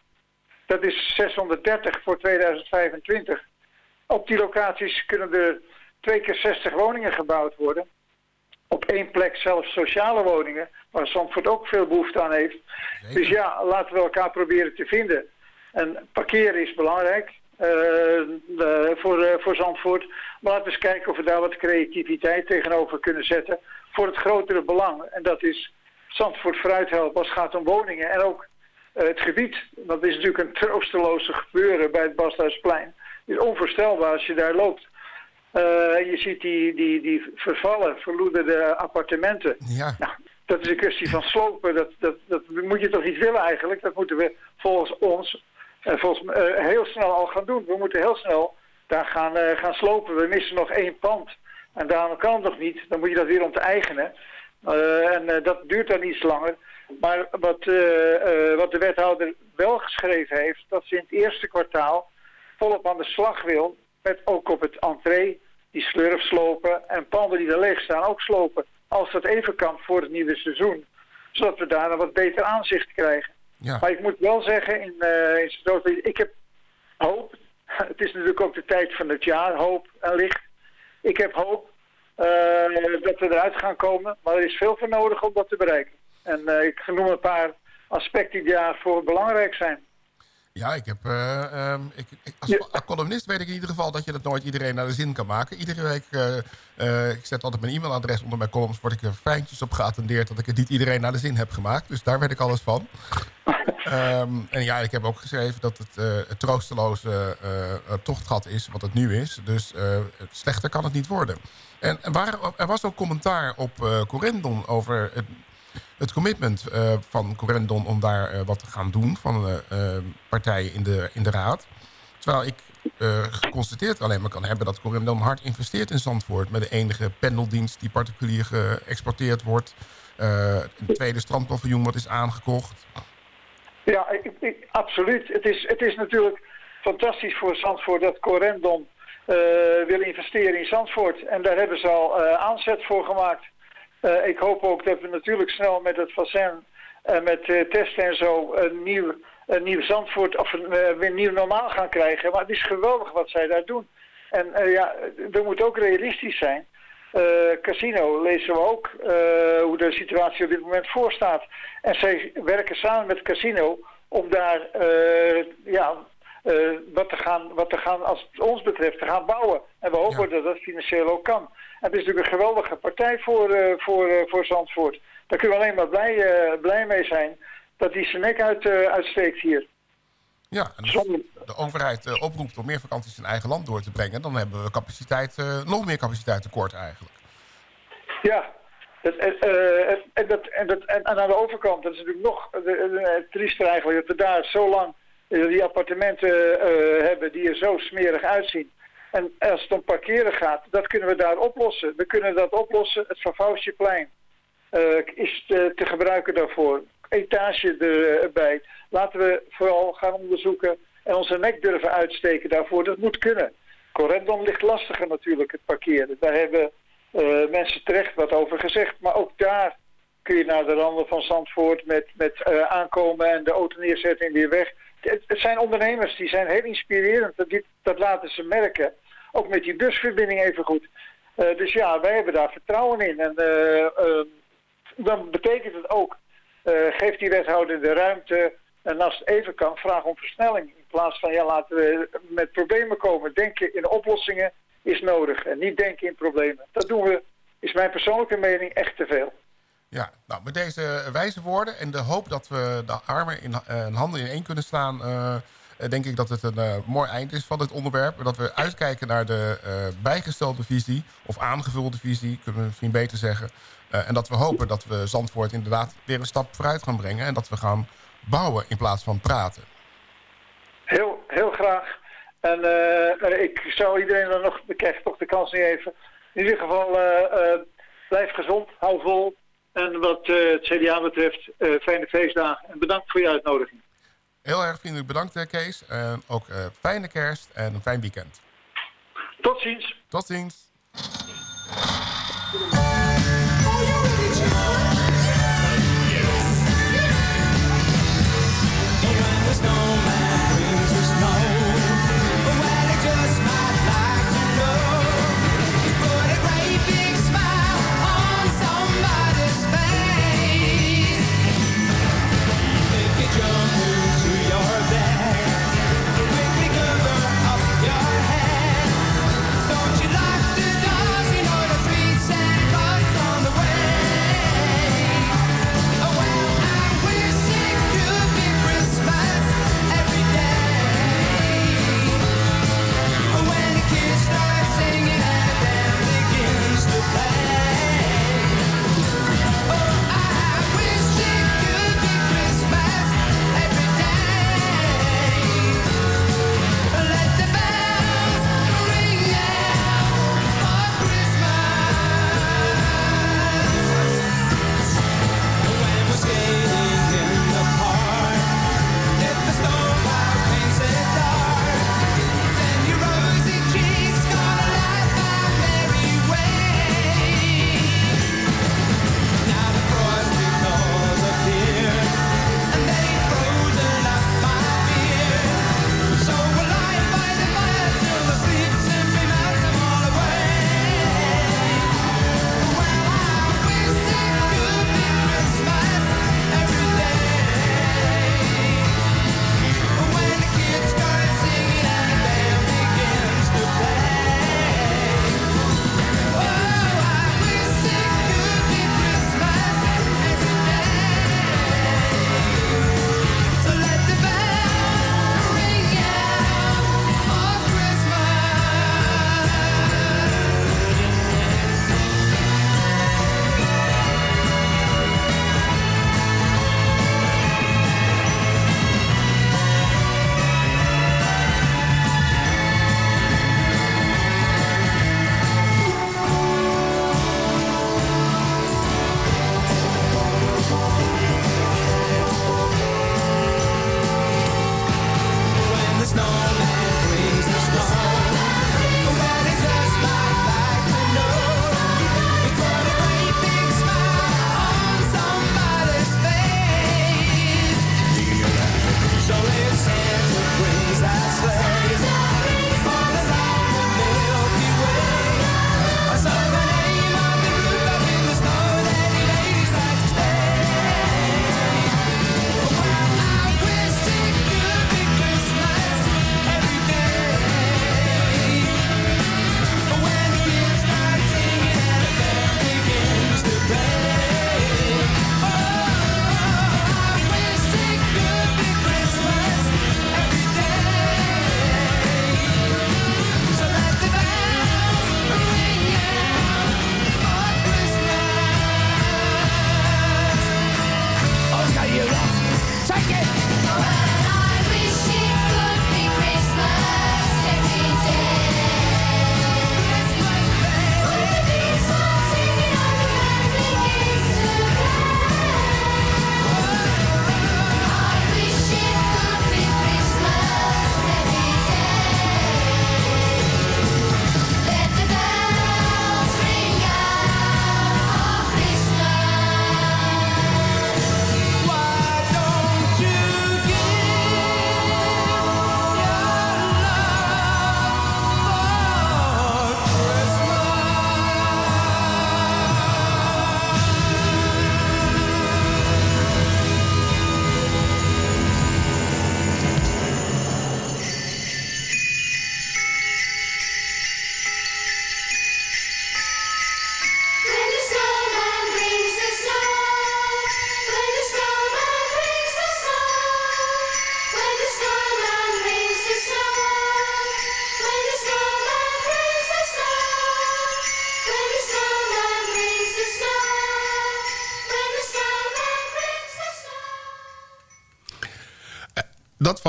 Dat is 630 voor 2025. Op die locaties kunnen er twee keer 60 woningen gebouwd worden. Op één plek zelfs sociale woningen, waar Zandvoort ook veel behoefte aan heeft. Dus ja, laten we elkaar proberen te vinden. En parkeren is belangrijk eh, voor, eh, voor Zandvoort. Maar laten we eens kijken of we daar wat creativiteit tegenover kunnen zetten. Voor het grotere belang. En dat is Zandvoort vooruit helpen als het gaat om woningen. En ook eh, het gebied. Dat is natuurlijk een troosteloze gebeuren bij het Basthuisplein. Het is onvoorstelbaar als je daar loopt. Eh, je ziet die, die, die vervallen, verloederde appartementen. Ja. Nou, dat is een kwestie van slopen. Dat, dat, dat moet je toch niet willen eigenlijk. Dat moeten we volgens ons eh, volgens, eh, heel snel al gaan doen. We moeten heel snel daar gaan, gaan slopen. We missen nog één pand. En daarom kan het nog niet. Dan moet je dat weer onteigenen. En dat duurt dan iets langer. Maar wat, wat de wethouder wel geschreven heeft... dat ze in het eerste kwartaal volop aan de slag wil... met ook op het entree die slurf slopen... en panden die er leeg staan ook slopen. Als dat even kan voor het nieuwe seizoen. Zodat we daar een wat beter aanzicht krijgen. Ja. Maar ik moet wel zeggen, in, eh in ik heb hoop. Het is natuurlijk ook de tijd van het jaar, hoop en licht. Ik heb hoop eh, dat we eruit gaan komen. Maar er is veel voor nodig om dat te bereiken. En eh, ik noem een paar aspecten die daarvoor belangrijk zijn. Ja, ik heb, eh, ehm, ik, ik- als columnist weet ik in ieder geval dat je dat nooit iedereen naar de zin kan maken. Iedere week, eh, ik zet altijd mijn e-mailadres onder mijn columns, word ik er fijntjes op geattendeerd dat ik het niet iedereen naar de zin heb gemaakt. Dus daar weet ik alles van. Ehm, en ja, ik heb ook geschreven dat het uh, het troosteloze uh, tochtgat is wat het nu is. Dus uh, slechter kan het niet worden. En, en waar, er was ook commentaar op uh, Corendon over het, het commitment uh, van Corendon om daar uh, wat te gaan doen van uh, partijen in de, in de raad. Terwijl ik geconstateerd alleen maar kan hebben dat Corendon hard investeert in Zandvoort. Met de enige pendeldienst die particulier geëxporteerd wordt. Een tweede strandpaviljoen wat is aangekocht. Ja, ik, ik, absoluut. Het is, het is natuurlijk fantastisch voor Zandvoort dat Corendon wil investeren in Zandvoort. En daar hebben ze al aanzet voor gemaakt. Uh, ik hoop ook dat we natuurlijk snel met het vaccin en met testen en zo een nieuw, een nieuw Zandvoort of een, weer nieuw normaal gaan krijgen. Maar het is geweldig wat zij daar doen. En ja, we moeten ook realistisch zijn. Casino lezen we ook hoe de situatie op dit moment voor staat. En zij werken samen met casino om daar ja, wat, te gaan, wat te gaan, als het ons betreft, te gaan bouwen. En we hopen ja. dat dat financieel ook kan. En het is natuurlijk een geweldige partij voor, voor, voor Zandvoort. Daar kunnen we alleen maar blij, blij mee zijn dat die zijn nek uit, uitsteekt hier. Ja, en als de overheid uh, oproept om meer vakanties in eigen land door te brengen... dan hebben we capaciteit, uh, nog meer capaciteit tekort eigenlijk. Ja, dat, uh, en, dat, en, dat, en, aan de overkant, dat is natuurlijk nog triester eigenlijk... dat we daar zo lang die appartementen hebben die er zo smerig uitzien. En als het om parkeren gaat, dat kunnen we daar oplossen. We kunnen dat oplossen, het Vavausjeplein is te, te gebruiken daarvoor etage erbij. Laten we vooral gaan onderzoeken en onze nek durven uitsteken daarvoor. Dat moet kunnen. Corendon ligt lastiger natuurlijk, het parkeren. Daar hebben mensen terecht wat over gezegd. Maar ook daar kun je naar de randen van Zandvoort met, met aankomen en de auto neerzetten en weer weg. Het, zijn ondernemers, die zijn heel inspirerend. Dat, dit, dat laten ze merken. Ook met die busverbinding even goed. Uh, dus ja, wij hebben daar vertrouwen in. En dan betekent het ook uh, geeft die wethouder de ruimte en als het even kan, vraag om versnelling. In plaats van, ja, laten we met problemen komen. Denken in oplossingen is nodig en niet denken in problemen. Dat doen we, is mijn persoonlijke mening, echt te veel. Ja, nou, met deze wijze woorden en de hoop dat we de armen in, uh, handen in één kunnen slaan... Uh, denk ik dat het een uh, mooi eind is van dit onderwerp. Dat we uitkijken naar de bijgestelde visie, of aangevulde visie, kunnen we misschien beter zeggen... En dat we hopen dat we Zandvoort inderdaad weer een stap vooruit gaan brengen. En dat we gaan bouwen in plaats van praten. Heel, heel graag. En ik zou iedereen dan nog, ik krijg toch de kans niet even. In ieder geval, blijf gezond, hou vol. En wat het CDA betreft, fijne feestdagen. En bedankt voor je uitnodiging. Heel erg vriendelijk bedankt Kees. ook fijne kerst en een fijn weekend. Tot ziens. Tot ziens.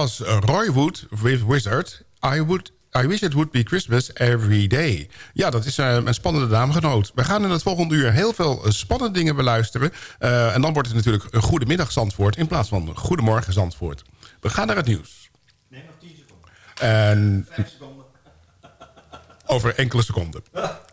Was Roy Wood with Wizard. I, would, I wish it would be Christmas every day. Ja, dat is uh, een spannende naamgenoot. We gaan in het volgende uur heel veel spannende dingen beluisteren. Uh, en dan wordt het natuurlijk een goedemiddag Zandvoort... in plaats van goedemorgen Zandvoort. We gaan naar het nieuws. Nee, nog 10 seconden. En, 5 seconden. Over enkele seconden.